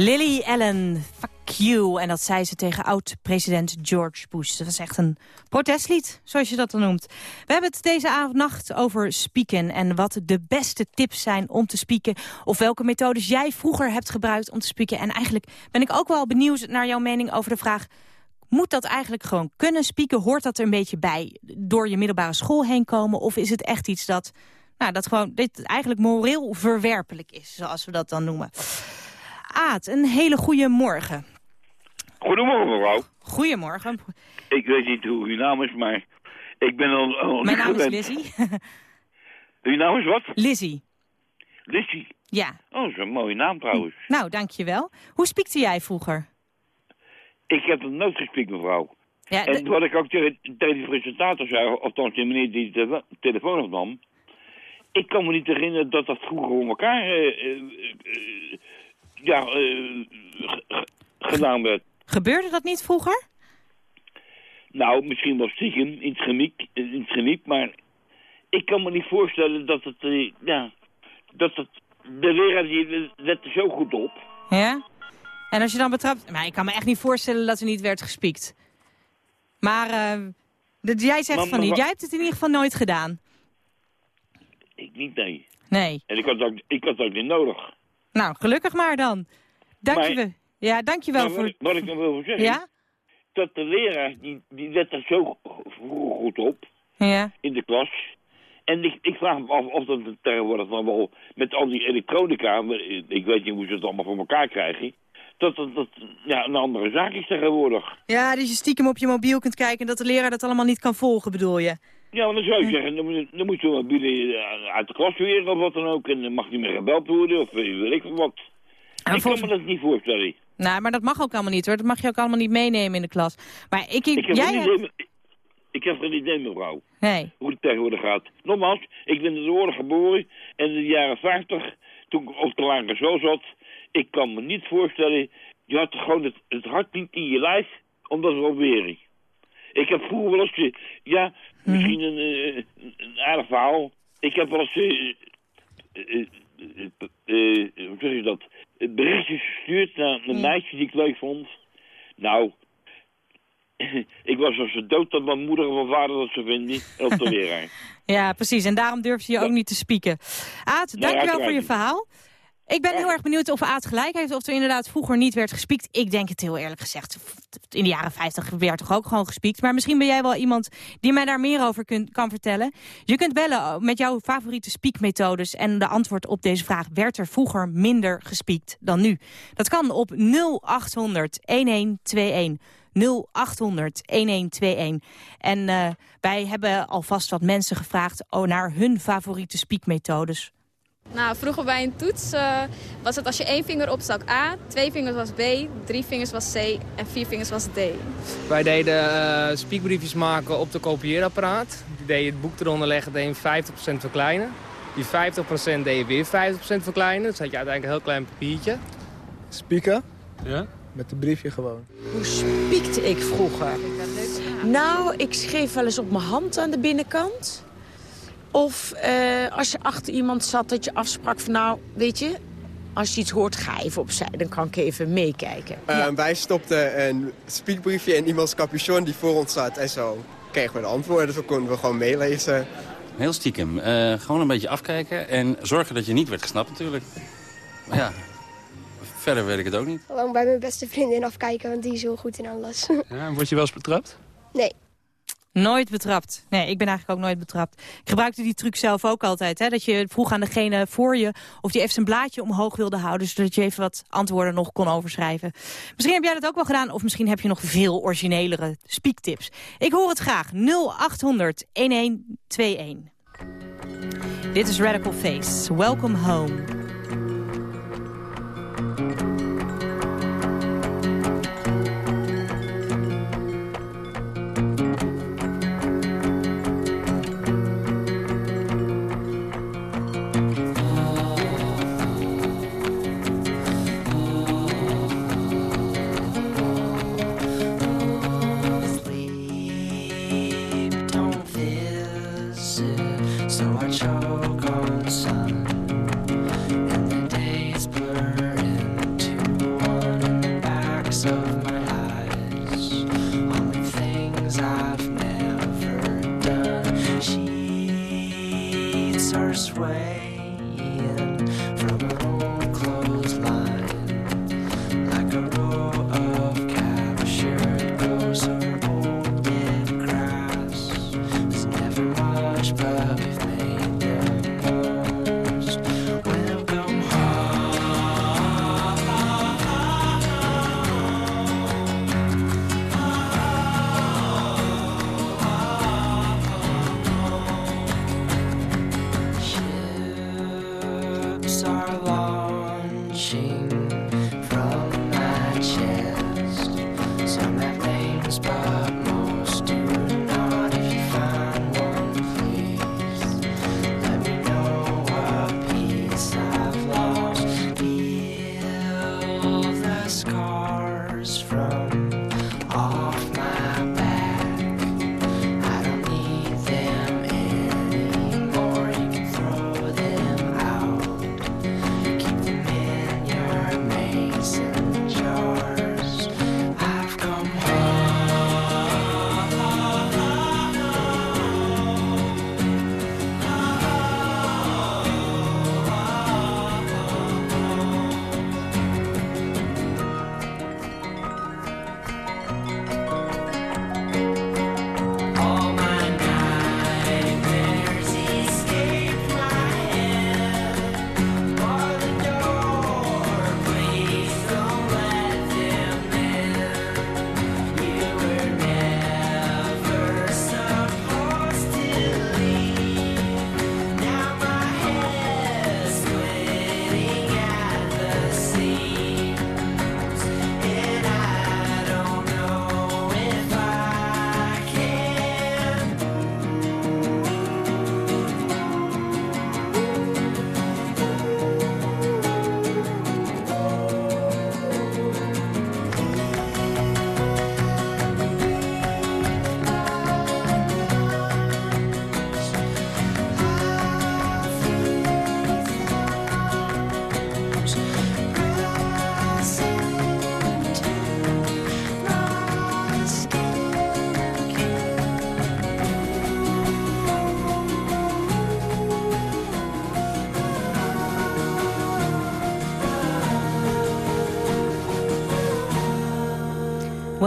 Lily Allen, fuck you. En dat zei ze tegen oud-president George Bush. Dat was echt een protestlied, zoals je dat dan noemt. We hebben het deze avond nacht over spieken... en wat de beste tips zijn om te spieken... of welke methodes jij vroeger hebt gebruikt om te spieken. En eigenlijk ben ik ook wel benieuwd naar jouw mening over de vraag... Moet dat eigenlijk gewoon kunnen spieken? Hoort dat er een beetje bij door je middelbare school heen komen? Of is het echt iets dat, nou, dat gewoon dit eigenlijk moreel verwerpelijk is, zoals we dat dan noemen? Aad, een hele goede morgen. Goedemorgen, mevrouw. Goedemorgen. Ik weet niet hoe uw naam is, maar ik ben al, al Mijn naam is Lizzie. uw naam is wat? Lizzie. Lizzie? Ja. Oh, dat is een mooie naam trouwens. Nou, dankjewel. Hoe spiekte jij vroeger? Ik heb nog nooit gespiekt, mevrouw. Ja, en wat ik ook tegen, tegen die presentator zei, althans die meneer die de telefoon opnam... Ik kan me niet herinneren dat dat vroeger om elkaar eh, eh, eh, ja, eh, gedaan werd. Gebeurde dat niet vroeger? Nou, misschien wel stiekem in het chemiek, in het chemiek maar ik kan me niet voorstellen dat het, eh, ja, dat het, de leraar die let er zo goed op. Ja? En als je dan betrapt... Maar ik kan me echt niet voorstellen dat er niet werd gespiekt. Maar eh, dat jij zegt Maar- van maar niet. Jij hebt het in ieder geval nooit gedaan. Ik niet, nee. Nee. En ik had ook, ik had ook niet nodig. Nou, gelukkig maar dan. Dank je wel. Ja, dankjewel wat, voor... ik- wat ik nog wil zeggen, Ja? dat de leraar, die, die let er zo goed op Ja. in de klas. En ik, ik vraag me af of dat tegenwoordig dan wel met al die elektronica, ik weet niet hoe ze het allemaal voor elkaar krijgen, dat dat, dat ja, een andere zaak is tegenwoordig. Ja, dat je stiekem op je mobiel kunt kijken... en dat de leraar dat allemaal niet kan volgen, bedoel je? Ja, maar dan zou je zeggen, dan moet, dan moet zo'n mobiele eh, uit de klas weer of wat dan ook. En dan mag niet meer gebeld worden of weet ik wat. ik kan me dat niet voorstellen. Nou, maar dat mag ook allemaal niet, hoor. Dat mag je ook allemaal niet meenemen in de klas. Maar ik... ik, Ik heb, jij hebt- idee, ik heb geen idee, mevrouw, Nee. hoe het tegenwoordig gaat. Nogmaals, ik ben in de oorlog geboren en in de jaren 50, toen ik op de lagere school zat, ik kan me niet voorstellen, je had gewoon het, het hart niet in je lijf, omdat het opwering. Ik heb vroeger wel eens, ja, misschien een, eh, een, aardig verhaal. Ik heb wel eens, eh, eh, hoe zeg je dat, berichtjes gestuurd naar een meisje die ik leuk vond. Nou, ik was als zo dood dat mijn moeder en mijn vader dat ze vinden op de leraar. Ja, precies. En daarom durf je ook niet te spieken. Aad, dankjewel voor je verhaal. Ik ben heel erg benieuwd of Aad gelijk heeft... of er inderdaad vroeger niet werd gespiekt. Ik denk het heel eerlijk gezegd. In de jaren 50 werd toch ook gewoon gespiekt. Maar misschien ben jij wel iemand die mij daar meer over kunt, kan vertellen. Je kunt bellen met jouw favoriete spiekmethodes. En de antwoord op deze vraag... werd er vroeger minder gespiekt dan nu? Dat kan op 0800 1121. 0800 1121. En eh, wij hebben alvast wat mensen gevraagd oh, naar hun favoriete spiekmethodes. Nou, vroeger bij een toets eh, was het als je één vinger opstak A, twee vingers was B, drie vingers was C en vier vingers was D. Wij deden eh, spiekbriefjes maken op de kopieerapparaat. Die deed je het boek eronder leggen, deed je 50% verkleinen. Die 50% deed je weer 50% verkleinen. Dus had je uiteindelijk een heel klein papiertje. Spieken? Ja? Met een briefje gewoon. Hoe spiekte ik vroeger? Nou, ik schreef wel eens op mijn hand aan de binnenkant. Of eh, als je achter iemand zat dat je afsprak van nou, weet je... als je iets hoort, ga even opzij. Dan kan ik even meekijken. Eh, Wij stopten een spiekbriefje in iemands capuchon die voor ons zat. En zo kregen we de antwoorden. Zo konden we gewoon meelezen. Heel stiekem. Eh, gewoon een beetje afkijken en zorgen dat je niet werd gesnapt natuurlijk. Maar ja, verder weet ik het ook niet. Gewoon bij mijn beste vriendin afkijken, want die is heel goed in alles. Ja, word je wel eens betrapt? nee. Nooit betrapt. Nee, ik ben eigenlijk ook nooit betrapt. Ik gebruikte die truc zelf ook altijd. Hè? Dat je vroeg aan degene voor je of die even zijn blaadje omhoog wilde houden... zodat je even wat antwoorden nog kon overschrijven. Misschien heb jij dat ook wel gedaan... of misschien heb je nog veel originelere spiektips. Ik hoor het graag. 0800 1121. Dit is Radical Face. Welcome home.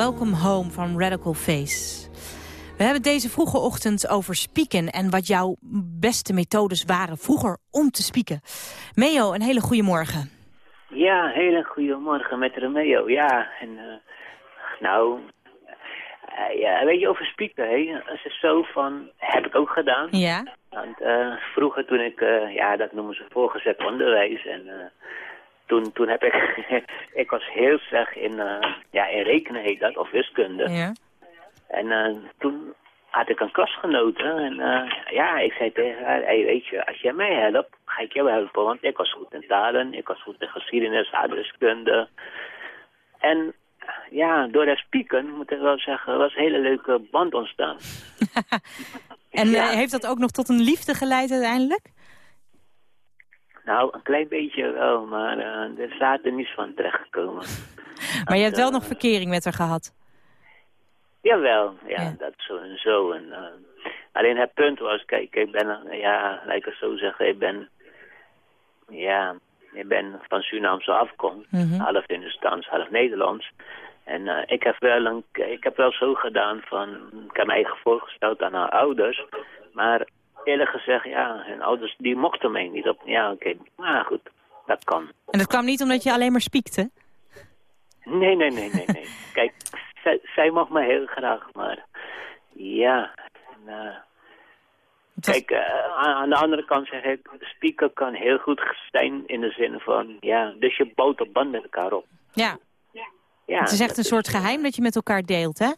Welcome Home van Radical Face. We hebben deze vroege ochtend over spieken... en wat jouw beste methodes waren vroeger om te spieken. Meo, een hele goede morgen. Ja, hele goede morgen met Romeo. Ja, en eh, nou, eh, ja, weet je over spieken, hè? Het is zo van, heb ik ook gedaan. Ja? Want eh, vroeger toen ik, ja, dat noemen ze voorgezet onderwijs. En toen, toen heb ik, ik was heel slecht in, eh, ja, in rekenen heet dat, of wiskunde. Ja. En eh, toen had ik een klasgenote en eh, ja, ik zei tegen haar, hey, weet je, als jij mij helpt, ga ik jou helpen. Want ik was goed in talen, ik was goed in geschiedenis, aardrijkskunde. En ja, door dat spieken, moet ik wel zeggen, was een hele leuke band ontstaan. En heeft dat ook nog tot een liefde geleid uiteindelijk? Nou, een klein beetje wel, maar eh, er staat er niets van terechtgekomen. Maar je hebt wel nog verkering met haar gehad. Jawel, ja, dat zo en zo. En, eh, alleen het punt was, kijk, ik ben, ja, laat ik het zo zeggen, ik ben, ja, ik ben van Surinaamse afkomst, Mhm. half Hindustaans, half Nederlands. En eh, ik, heb wel een, ik heb wel zo gedaan van, ik heb eigen voorgesteld aan haar ouders, maar eerlijk gezegd, ja, hun ouders die mochten mij niet op, ja, oké, maar goed, dat kan. En dat kwam niet omdat je alleen maar spiekte? Nee, nee, nee, nee, nee. Kijk, zij, zij mag me heel graag, maar ja. En, eh, kijk, eh, aan, aan de andere kant zeg ik, de speaker kan heel goed zijn in de zin van, ja, dus je bouwt een band met elkaar op. Ja. Ja, het is echt een soort geheim dat je met elkaar deelt, hè?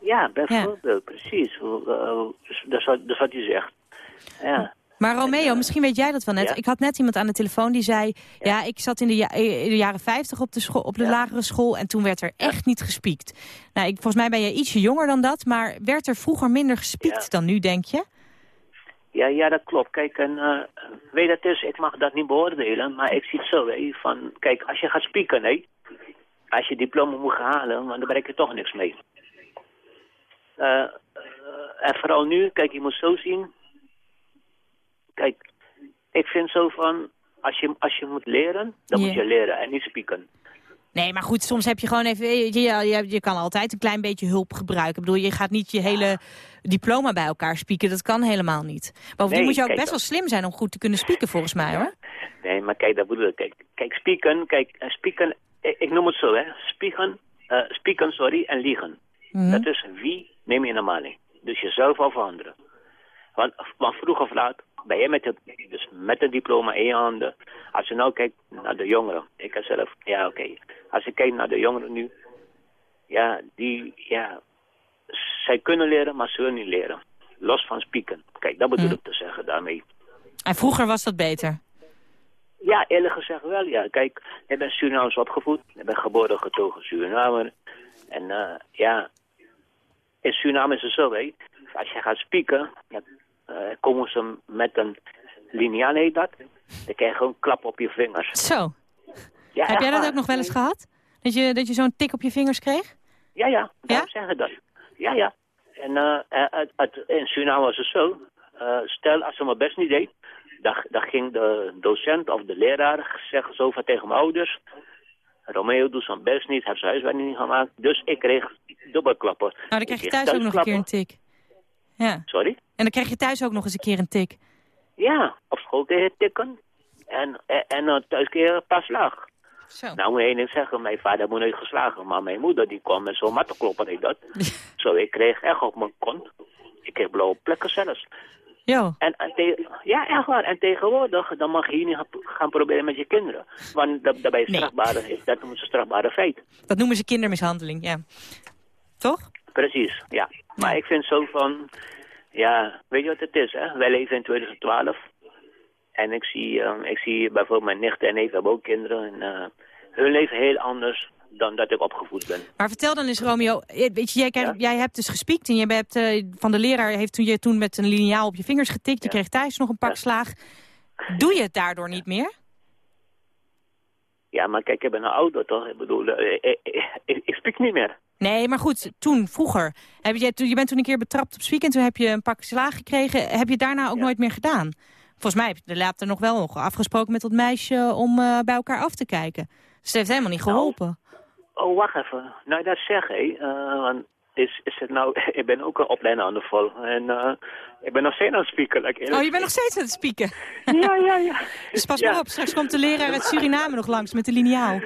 Ja, bijvoorbeeld, precies. Hoe, eh, dus dat wat- dat is wat je zegt. Ja. Maar Romeo, misschien weet jij dat wel net. Ja. Ik had net iemand aan de telefoon die zei... Ja, ik zat in de, ja- in de jaren 50 op de, school, op de lagere school... en toen werd er echt niet gespiekt. Nou, ik, volgens mij ben je ietsje jonger dan dat... maar werd er vroeger minder gespiekt dan nu, denk je? Ja, ja, dat klopt. Kijk, en, eh, weet het is, ik mag dat niet beoordelen, maar ik zie het zo, hè, van, kijk, als je gaat spieken, hè, als je diploma moet gaan halen, want dan bereik je toch niks mee. Eh, eh, en vooral nu, kijk, je moet zo zien, kijk, ik vind zo van, als je, als je moet leren, dan moet je leren en niet spieken. Nee, maar goed, soms heb je gewoon even... Je, je, je, je kan altijd een klein beetje hulp gebruiken. Ik bedoel, je gaat niet je hele diploma bij elkaar spieken. Dat kan helemaal niet. Bovendien Nee, moet je ook best wel slim zijn om goed te kunnen spieken, volgens mij, hoor. Nee, maar kijk, dat bedoel ik. Kijk, kijk spieken, kijk, eh, spieken, ik, ik noem het zo, hè. Spieken, eh, spieken, sorry, en liegen. Mhm. Dat is wie neem je in de maling. Dus jezelf of anderen. Want, want vroeg of laat ben je met, het, dus met een diploma in je handen. Als je nou kijkt naar de jongeren. Ik heb zelf, ja oké. Als je kijkt naar de jongeren nu. Ja, die, ja. Zij kunnen leren, maar ze willen niet leren. Los van spieken. Kijk, dat bedoel Mhm. ik te zeggen daarmee. En vroeger was dat beter. Ja, eerlijk gezegd wel, ja. Kijk, ik ben Surinaams opgevoed. Ik ben geboren getogen Surinamer. En eh, ja, in Suriname is het zo, hè. Als je gaat spieken, dan komen ze met een liniaal, heet dat. Dan krijg je gewoon een klap op je vingers. Zo. Ja, heb jij dat ook nog wel eens gehad? Dat je, dat je zo'n tik op je vingers kreeg? Ja, ja, daarom zeggen dat. Ja, ja. En eh, eh, het, in Suriname was het zo. eh, stel, als ze mijn best niet deed, dan, dan ging de docent of de leraar zeggen zo van tegen mijn ouders. Romeo doet zijn best niet, heeft zijn huiswerk niet gemaakt. Dus ik kreeg dubbelklappen. Nou, dan krijg je thuis ook nog een keer een tik. Ja. Sorry? En dan krijg je thuis ook nog eens een keer een tik. Ja, op school kreeg je tikken. En, en, en thuis kreeg je een paar slag. Zo. Nou moet je één ding zeggen, mijn vader moet nooit geslagen. Maar mijn moeder die kwam met zo'n mattenkloppen deed dat. Zo, ik kreeg echt op mijn kont. Ik kreeg blauwe plekken zelfs. Jo. En, en ja, echt waar. En tegenwoordig, dan mag je hier niet gaan, proberen met je kinderen. Want dat, dat ben je strafbare, dat noemen ze strafbare feit. Dat noemen ze kindermishandeling, ja. Toch? Precies, ja. Maar ik vind zo van, ja, weet je wat het is, hè? Wij leven in 2012. En ik zie, ehm, ik zie bijvoorbeeld mijn nichten en neven hebben ook kinderen. En, eh, hun leven heel anders dan dat ik opgevoed ben. Maar vertel dan eens, Romeo. eh, Weet je, jij, jij hebt dus gespiekt en je hebt, eh, van de leraar heeft toen je toen met een liniaal op je vingers getikt. Je kreeg thuis nog een pak slaag. Doe je het daardoor niet meer? Ja, maar kijk, ik ben een ouder toch? Ik bedoel, ik, ik, ik, ik spreek niet meer. Nee, maar goed, toen, vroeger. Heb je, je bent toen een keer betrapt op en toen heb je een pak slaag gekregen. Heb je daarna ook nooit meer gedaan? Volgens mij heb je later nog wel afgesproken met dat meisje om eh, bij elkaar af te kijken. Dus het heeft helemaal niet geholpen. Oh, wacht even. Nou, dat zeg hé. eh, is, is het nou... ik ben ook een opleiding aan de vol. En eh, ik ben nog steeds aan het spieken. like, Oh, je bent nog steeds aan het spieken? Ja, ja, ja. Dus pas Ja. maar op, straks komt de leraar uit Suriname nog langs met de liniaal.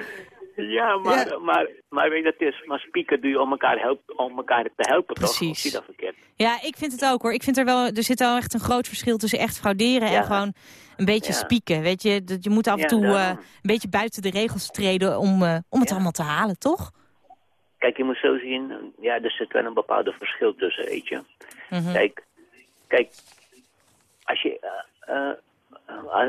Ja, maar, Maar, maar weet je, het is, maar spieken doe je om elkaar, help, om elkaar te helpen, toch? Precies. Je dat verkeerd? Ja, ik vind het ook hoor. Ik vind er wel, er zit wel echt een groot verschil tussen echt frauderen Ja. en gewoon een beetje Ja. spieken. Weet je, dat je moet af en Ja, toe eh, een beetje buiten de regels treden om, eh, om het allemaal te halen, toch? Kijk, je moet zo zien, ja, er zit wel een bepaald verschil tussen, weet je. Mhm. Kijk, kijk, als je, eh,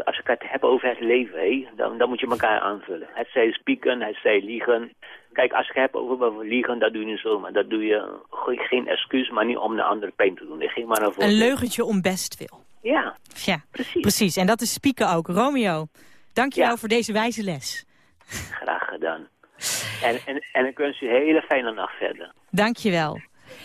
als ik het heb over het leven, hé, dan, dan moet je elkaar aanvullen. Het zij spieken, het zij liegen. Kijk, als ik het heb over, liegen, dat doe je niet zomaar. Dat doe je ge- geen excuus, maar niet om de andere pijn te doen. Ik ging maar Een leugentje om bestwil. Ja, Ja, precies. En dat is spieken ook. Romeo, dankjewel voor deze wijze les. graag gedaan. En, en, en ik wens u een hele fijne nacht verder. Dankjewel.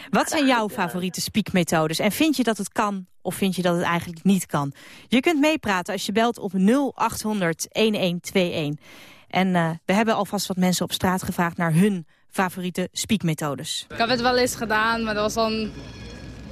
Wat zijn jouw favoriete spiekmethodes? En vind je dat het kan of vind je dat het eigenlijk niet kan? Je kunt meepraten als je belt op 0800 1121. En eh, we hebben alvast wat mensen op straat gevraagd naar hun favoriete spiekmethodes. Ik heb het wel eens gedaan, maar dat was dan...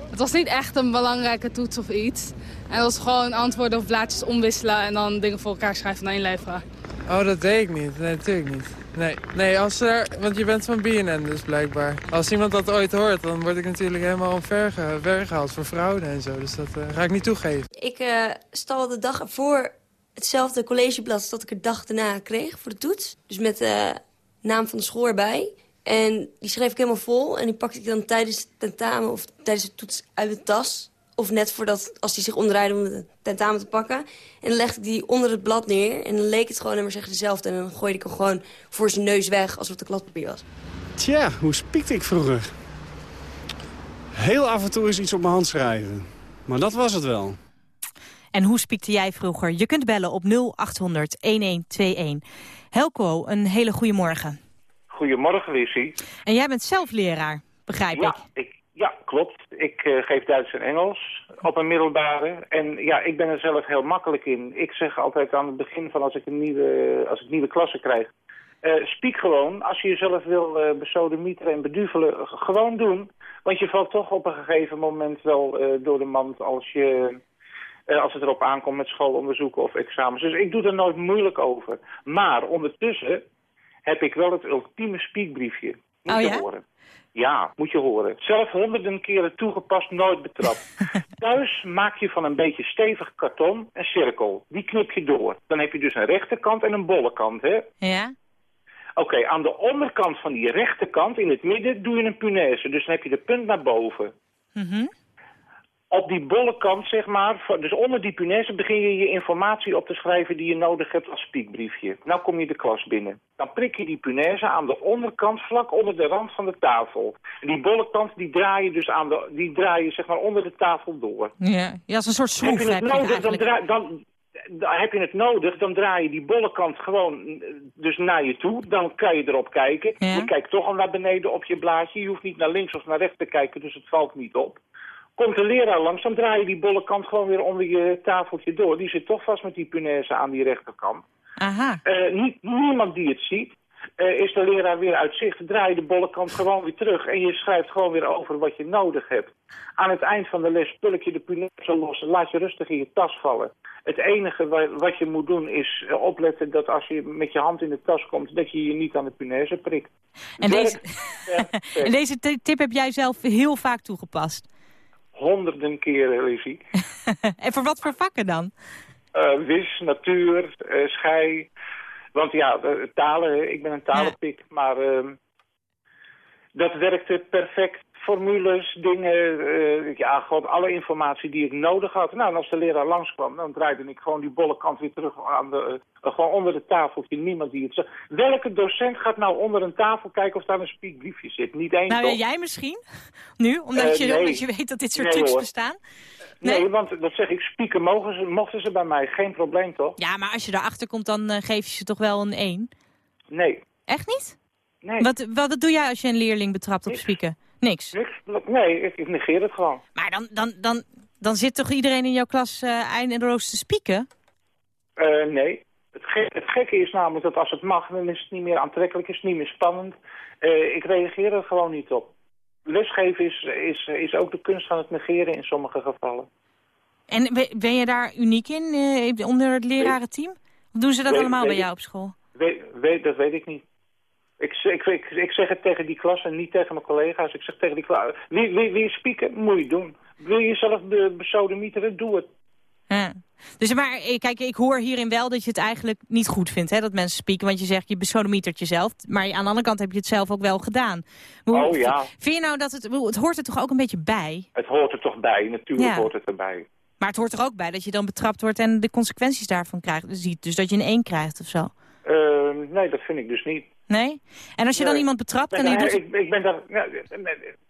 Het was niet echt een belangrijke toets of iets. En dat was gewoon antwoorden of blaadjes omwisselen en dan dingen voor elkaar schrijven en inleveren. Oh, dat deed ik niet. Nee, natuurlijk niet. Nee, nee als er, want je bent van BNN dus blijkbaar. Als iemand dat ooit hoort, dan word ik natuurlijk helemaal omvergehaald voor fraude en zo. Dus dat eh, ga ik niet toegeven. Ik eh, stal de dag ervoor hetzelfde collegeblad dat ik er dag daarna kreeg voor de toets. Dus met de naam van de school erbij. En die schreef ik helemaal vol. En die pakte ik dan tijdens het tentamen of tijdens de toets uit de tas. Of net voordat, als hij zich omdraaide om de tentamen te pakken. En dan legde ik die onder het blad neer. En dan leek het gewoon, maar zeggen dezelfde. En dan gooide ik hem gewoon voor zijn neus weg, alsof het een kladpapier was. Tja, hoe spiekte ik vroeger? Heel af en toe is iets op mijn hand schrijven. Maar dat was het wel. En hoe spiekte jij vroeger? Je kunt bellen op 0800 1121. Helco, een hele goede morgen. Goedemorgen, Lissy. En jij bent zelf leraar, begrijp Ja, ik. ik, ja, klopt. Ik eh, geef Duits en Engels op een middelbare. En ja, ik ben er zelf heel makkelijk in. Ik zeg altijd aan het begin van als ik een nieuwe, als ik nieuwe klassen krijg... eh spiek gewoon. Als je jezelf wil eh besodemieteren en beduvelen, gewoon doen. Want je valt toch op een gegeven moment wel door de mand als je... als het erop aankomt met schoolonderzoeken of examens. Dus ik doe er nooit moeilijk over. Maar ondertussen heb ik wel het ultieme spiekbriefje. Moet Oh ja? horen. Ja, moet je horen. Zelf honderden keren toegepast, nooit betrapt. Thuis maak je van een beetje stevig karton een cirkel. Die knip je door. Dan heb je dus een rechterkant en een bolle kant, hè? Ja? Oké, aan de onderkant van die rechterkant, in het midden, doe je een punaise. Dus dan heb je de punt naar boven. Mhm. Op die bolle kant, zeg maar, dus onder die punaise begin je je informatie op te schrijven die je nodig hebt als spiekbriefje. Nou kom je de klas binnen. Dan prik je die punaise aan de onderkant, vlak onder de rand van de tafel. En die bolle kant, die draai je dus aan de, die draai je, zeg maar, onder de tafel door. Ja, ja als een soort schroef heb je het heb nodig, dan, draai, dan, dan heb je het nodig, dan draai je die bolle kant gewoon eh, dus naar je toe. Dan kan je erop kijken. Ja. Je kijkt toch al naar beneden op je blaadje. Je hoeft niet naar links of naar rechts te kijken, dus het valt niet op. Komt de leraar langs, dan draai je die bolle kant gewoon weer onder je tafeltje door. Die zit toch vast met die punaise aan die rechterkant. Aha. Eh, niet, niemand die het ziet, eh, is de leraar weer uit zicht. Draai je de bolle kant gewoon weer terug en je schrijft gewoon weer over wat je nodig hebt. Aan het eind van de les pul ik je de punaise los en laat je rustig in je tas vallen. Het enige wa- wat je moet doen is eh, opletten dat als je met je hand in de tas komt, dat je je niet aan de punaise prikt. En deze, en deze ti- tip heb jij zelf heel vaak toegepast. Honderden keren, Lizzie. en voor wat voor vakken dan? Eh, wis, natuur, eh, schei. Want ja, talen, ik ben een talenpik, maar ehm, dat werkte perfect. Formules, dingen, eh, ja, gewoon alle informatie die ik nodig had. Nou, en als de leraar langskwam, dan draaide ik gewoon die bolle kant weer terug aan de, eh, gewoon onder de tafeltje. Niemand die het zegt. Welke docent gaat nou onder een tafel kijken of daar een spiekbriefje zit? Niet één Nou jij misschien? Nu? Omdat, Eh, je, nee. omdat je weet dat dit soort Nee, trucs hoor. bestaan? Nee, want dat zeg ik, spieken mogen ze, mochten ze bij mij, geen probleem toch? Ja, maar als je erachter komt, dan geef je ze toch wel een 1? Nee. Echt niet? Nee. Wat, wat doe jij als je een leerling betrapt op spieken? Niks. Niks? Nee, ik, ik negeer het gewoon. Maar dan, dan, dan, dan zit toch iedereen in jouw klas eh eindeloos te spieken? Eh, nee. Het, ge- het gekke is namelijk dat als het mag, dan is het niet meer aantrekkelijk, is het niet meer spannend. Eh, ik reageer er gewoon niet op. Lesgeven is, is, is ook de kunst van het negeren in sommige gevallen. En be- ben je daar uniek in, onder het lerarenteam? Of doen ze dat Weet- allemaal weet bij jou op school? Weet, weet, dat weet ik niet. Ik, ik, ik, ik zeg het tegen die klas en niet tegen mijn collega's. Ik zeg tegen die klas, wie, wie, wie spieken, moet je doen. Wil je jezelf be besodemieteren, doe het. Ja. Dus maar, eh, kijk, ik hoor hierin wel dat je het eigenlijk niet goed vindt, hè, dat mensen spieken. Want je zegt, je besodemietert jezelf. Maar aan de andere kant heb je het zelf ook wel gedaan. Hoe- Oh, ja. Vind je nou dat het, het hoort er toch ook een beetje bij? Het hoort er toch bij, natuurlijk Ja. hoort het erbij. Maar het hoort er ook bij dat je dan betrapt wordt en de consequenties daarvan krijgt, ziet. Dus dat je een één krijgt of zo. Eh, nee, dat vind ik dus niet. Nee? En als je dan iemand betrapt en je doet... ik, ik ben daar...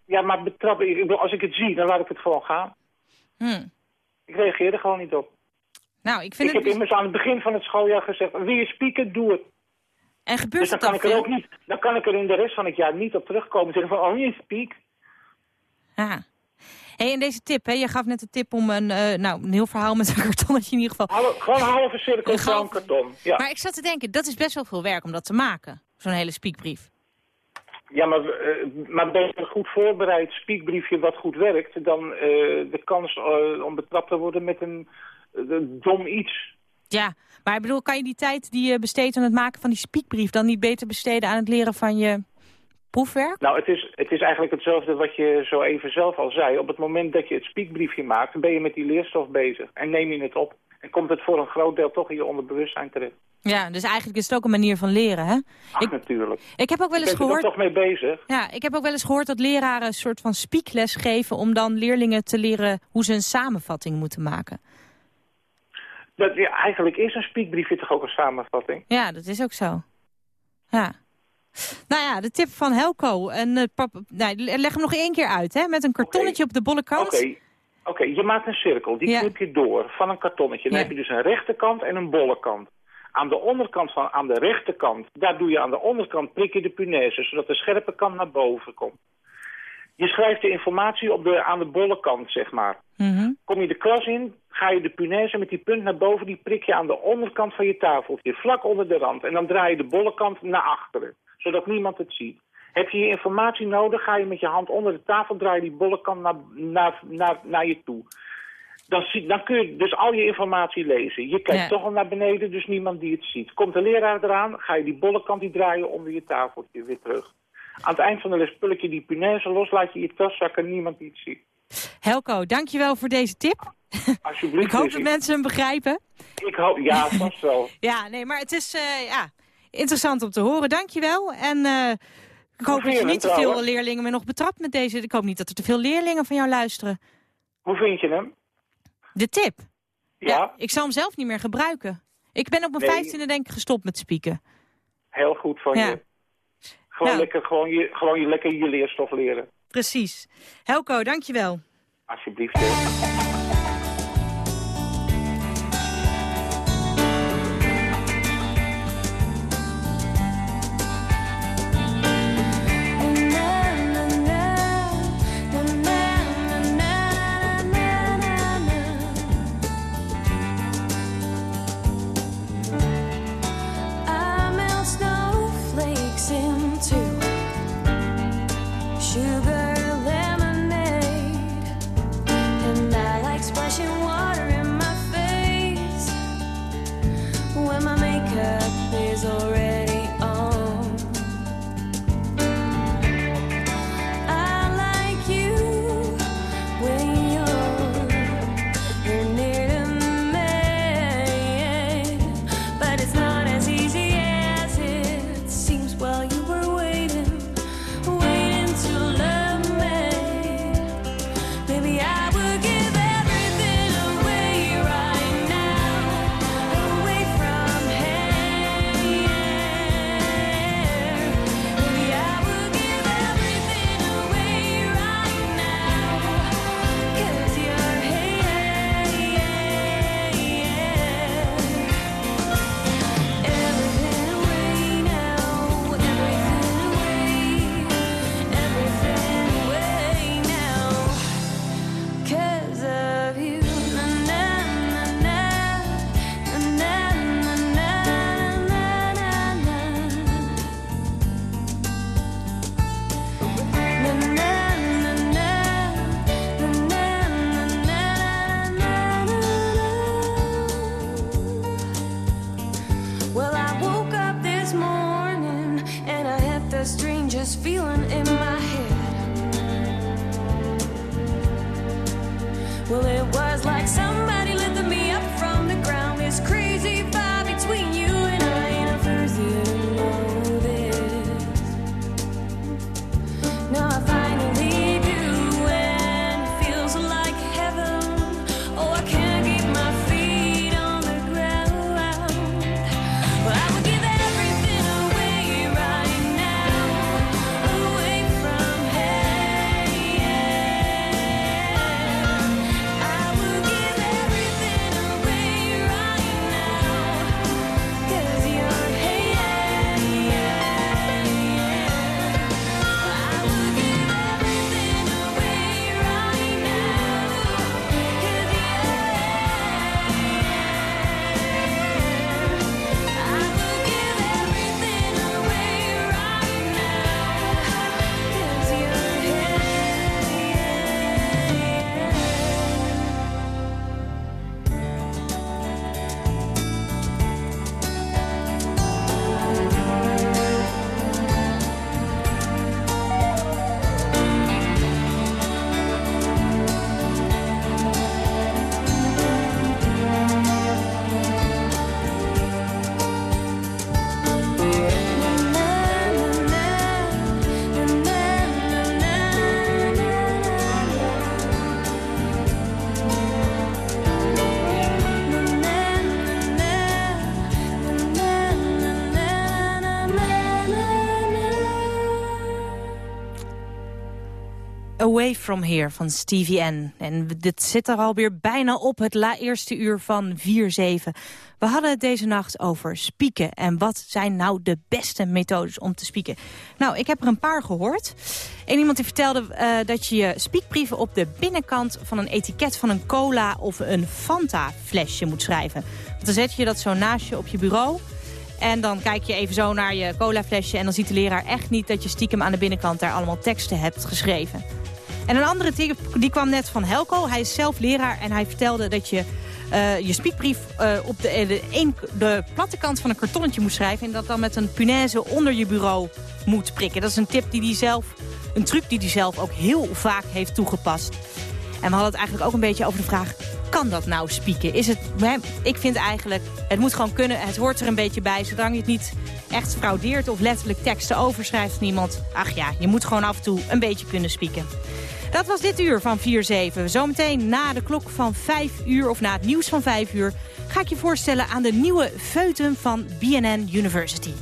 Ja, maar betrappen, ik, bedoel, als ik het zie, dan laat ik het gewoon gaan. Hmm. Ik reageer er gewoon niet op. Nou, ik vind ik het... heb immers aan het begin van het schooljaar gezegd, wil je spieken, doe het. En gebeurt dus dan het kan ik er ook niet, dan kan ik er in de rest van het jaar niet op terugkomen en zeggen van, oh je spiek. Ja. Hey, en deze tip, hè? je gaf net de tip om een, eh, nou, een heel verhaal met een kartonnetje in ieder geval. Hallo, gewoon een halve cirkel Een van karton. Ja. Maar ik zat te denken, dat is best wel veel werk om dat te maken. Zo'n hele spiekbrief. Ja, maar, eh, maar ben je een goed voorbereid spiekbriefje wat goed werkt, dan eh, de kans eh, om betrapt te worden met een dom iets. Ja, maar ik bedoel, kan je die tijd die je besteedt aan het maken van die spiekbrief... dan niet beter besteden aan het leren van je proefwerk? Nou, het is, het is eigenlijk hetzelfde wat je zo even zelf al zei. Op het moment dat je het spiekbriefje maakt, ben je met die leerstof bezig. En neem je het op. En komt het voor een groot deel toch in je onderbewustzijn terecht. Ja, dus eigenlijk is het ook een manier van leren, hè? Ach, natuurlijk. Ik heb ook wel eens er gehoord... toch mee bezig. Ja, ik heb ook wel eens gehoord dat leraren een soort van spiekles geven... om dan leerlingen te leren hoe ze een samenvatting moeten maken. Dat, ja, eigenlijk is een spiekbriefje toch ook een samenvatting? Ja, dat is ook zo. Ja. Nou ja, de tip van Helco. En, eh, pap, leg hem nog één keer uit, hè? Met een kartonnetje op de bolle kant. Oké, Oké, je maakt een cirkel. Die Ja. knip je door van een kartonnetje. Dan Ja. heb je dus een rechterkant en een bolle kant. Aan de onderkant van aan de rechterkant, daar doe je aan de onderkant prik je de punaise, zodat de scherpe kant naar boven komt. Je schrijft de informatie op de, aan de bolle kant, zeg maar. Mhm. Kom je de klas in, ga je de punaise met die punt naar boven, die prik je aan de onderkant van je tafeltje, vlak onder de rand. En dan draai je de bolle kant naar achteren, zodat niemand het ziet. Heb je je informatie nodig, ga je met je hand onder de tafel, draai je die bolle kant naar, naar, naar, naar je toe. Dan, zie, dan kun je dus al je informatie lezen. Je kijkt Ja. toch al naar beneden, dus niemand die het ziet. Komt de leraar eraan, ga je die bolle kant die draaien onder je tafeltje weer terug. Aan het eind van de les pul je die punaise los, laat je je tas zakken, niemand die het ziet. Helco, dankjewel voor deze tip. Alsjeblieft. Ik hoop dat mensen hem begrijpen. Ik hoop, ja, vast wel. Ja, nee, maar het is eh, ja, interessant om te horen. Dankjewel. En eh, ik hoop dat je niet te veel leerlingen meer nog betrapt met deze. Ik hoop niet dat er te veel leerlingen van jou luisteren. Hoe vind je hem? De tip? Ja, Ik zal hem zelf niet meer gebruiken. Ik ben op mijn Nee. vijftiende denk ik gestopt met spieken. heel goed van Ja. je. Gewoon, Nou. lekker, gewoon, je, gewoon je lekker je leerstof leren. Precies. Helco, dankjewel. Alsjeblieft. hè. Away From Here van Stevie N. En dit zit er alweer bijna op, het la eerste uur van 4-7. We hadden het deze nacht over spieken. En wat zijn nou de beste methodes om te spieken? Nou, ik heb er een paar gehoord. En iemand die vertelde eh, dat je je spiekbrieven op de binnenkant van een etiket van een cola of een Fanta flesje moet schrijven. Want dan zet je dat zo naast je op je bureau. En dan kijk je even zo naar je colaflesje en dan ziet de leraar echt niet dat je stiekem aan de binnenkant daar allemaal teksten hebt geschreven. En een andere tip die kwam net van Helco. Hij is zelf leraar en hij vertelde dat je eh, je spiekbrief eh, op de, eh, de, een, de platte kant van een kartonnetje moet schrijven... en dat dan met een punaise onder je bureau moet prikken. Dat is een tip die hij zelf, een truc die hij zelf ook heel vaak heeft toegepast. En we hadden het eigenlijk ook een beetje over de vraag... kan dat nou spieken? Is het, ik vind eigenlijk, het moet gewoon kunnen. Het hoort er een beetje bij, zolang je het niet echt fraudeert... of letterlijk teksten overschrijft van iemand. Ach ja, je moet gewoon af en toe een beetje kunnen spieken. Dat was dit uur van 4-7. Zometeen na de klok van 5 uur of na het nieuws van 5 uur... ga ik je voorstellen aan de nieuwe feutum van BNN University.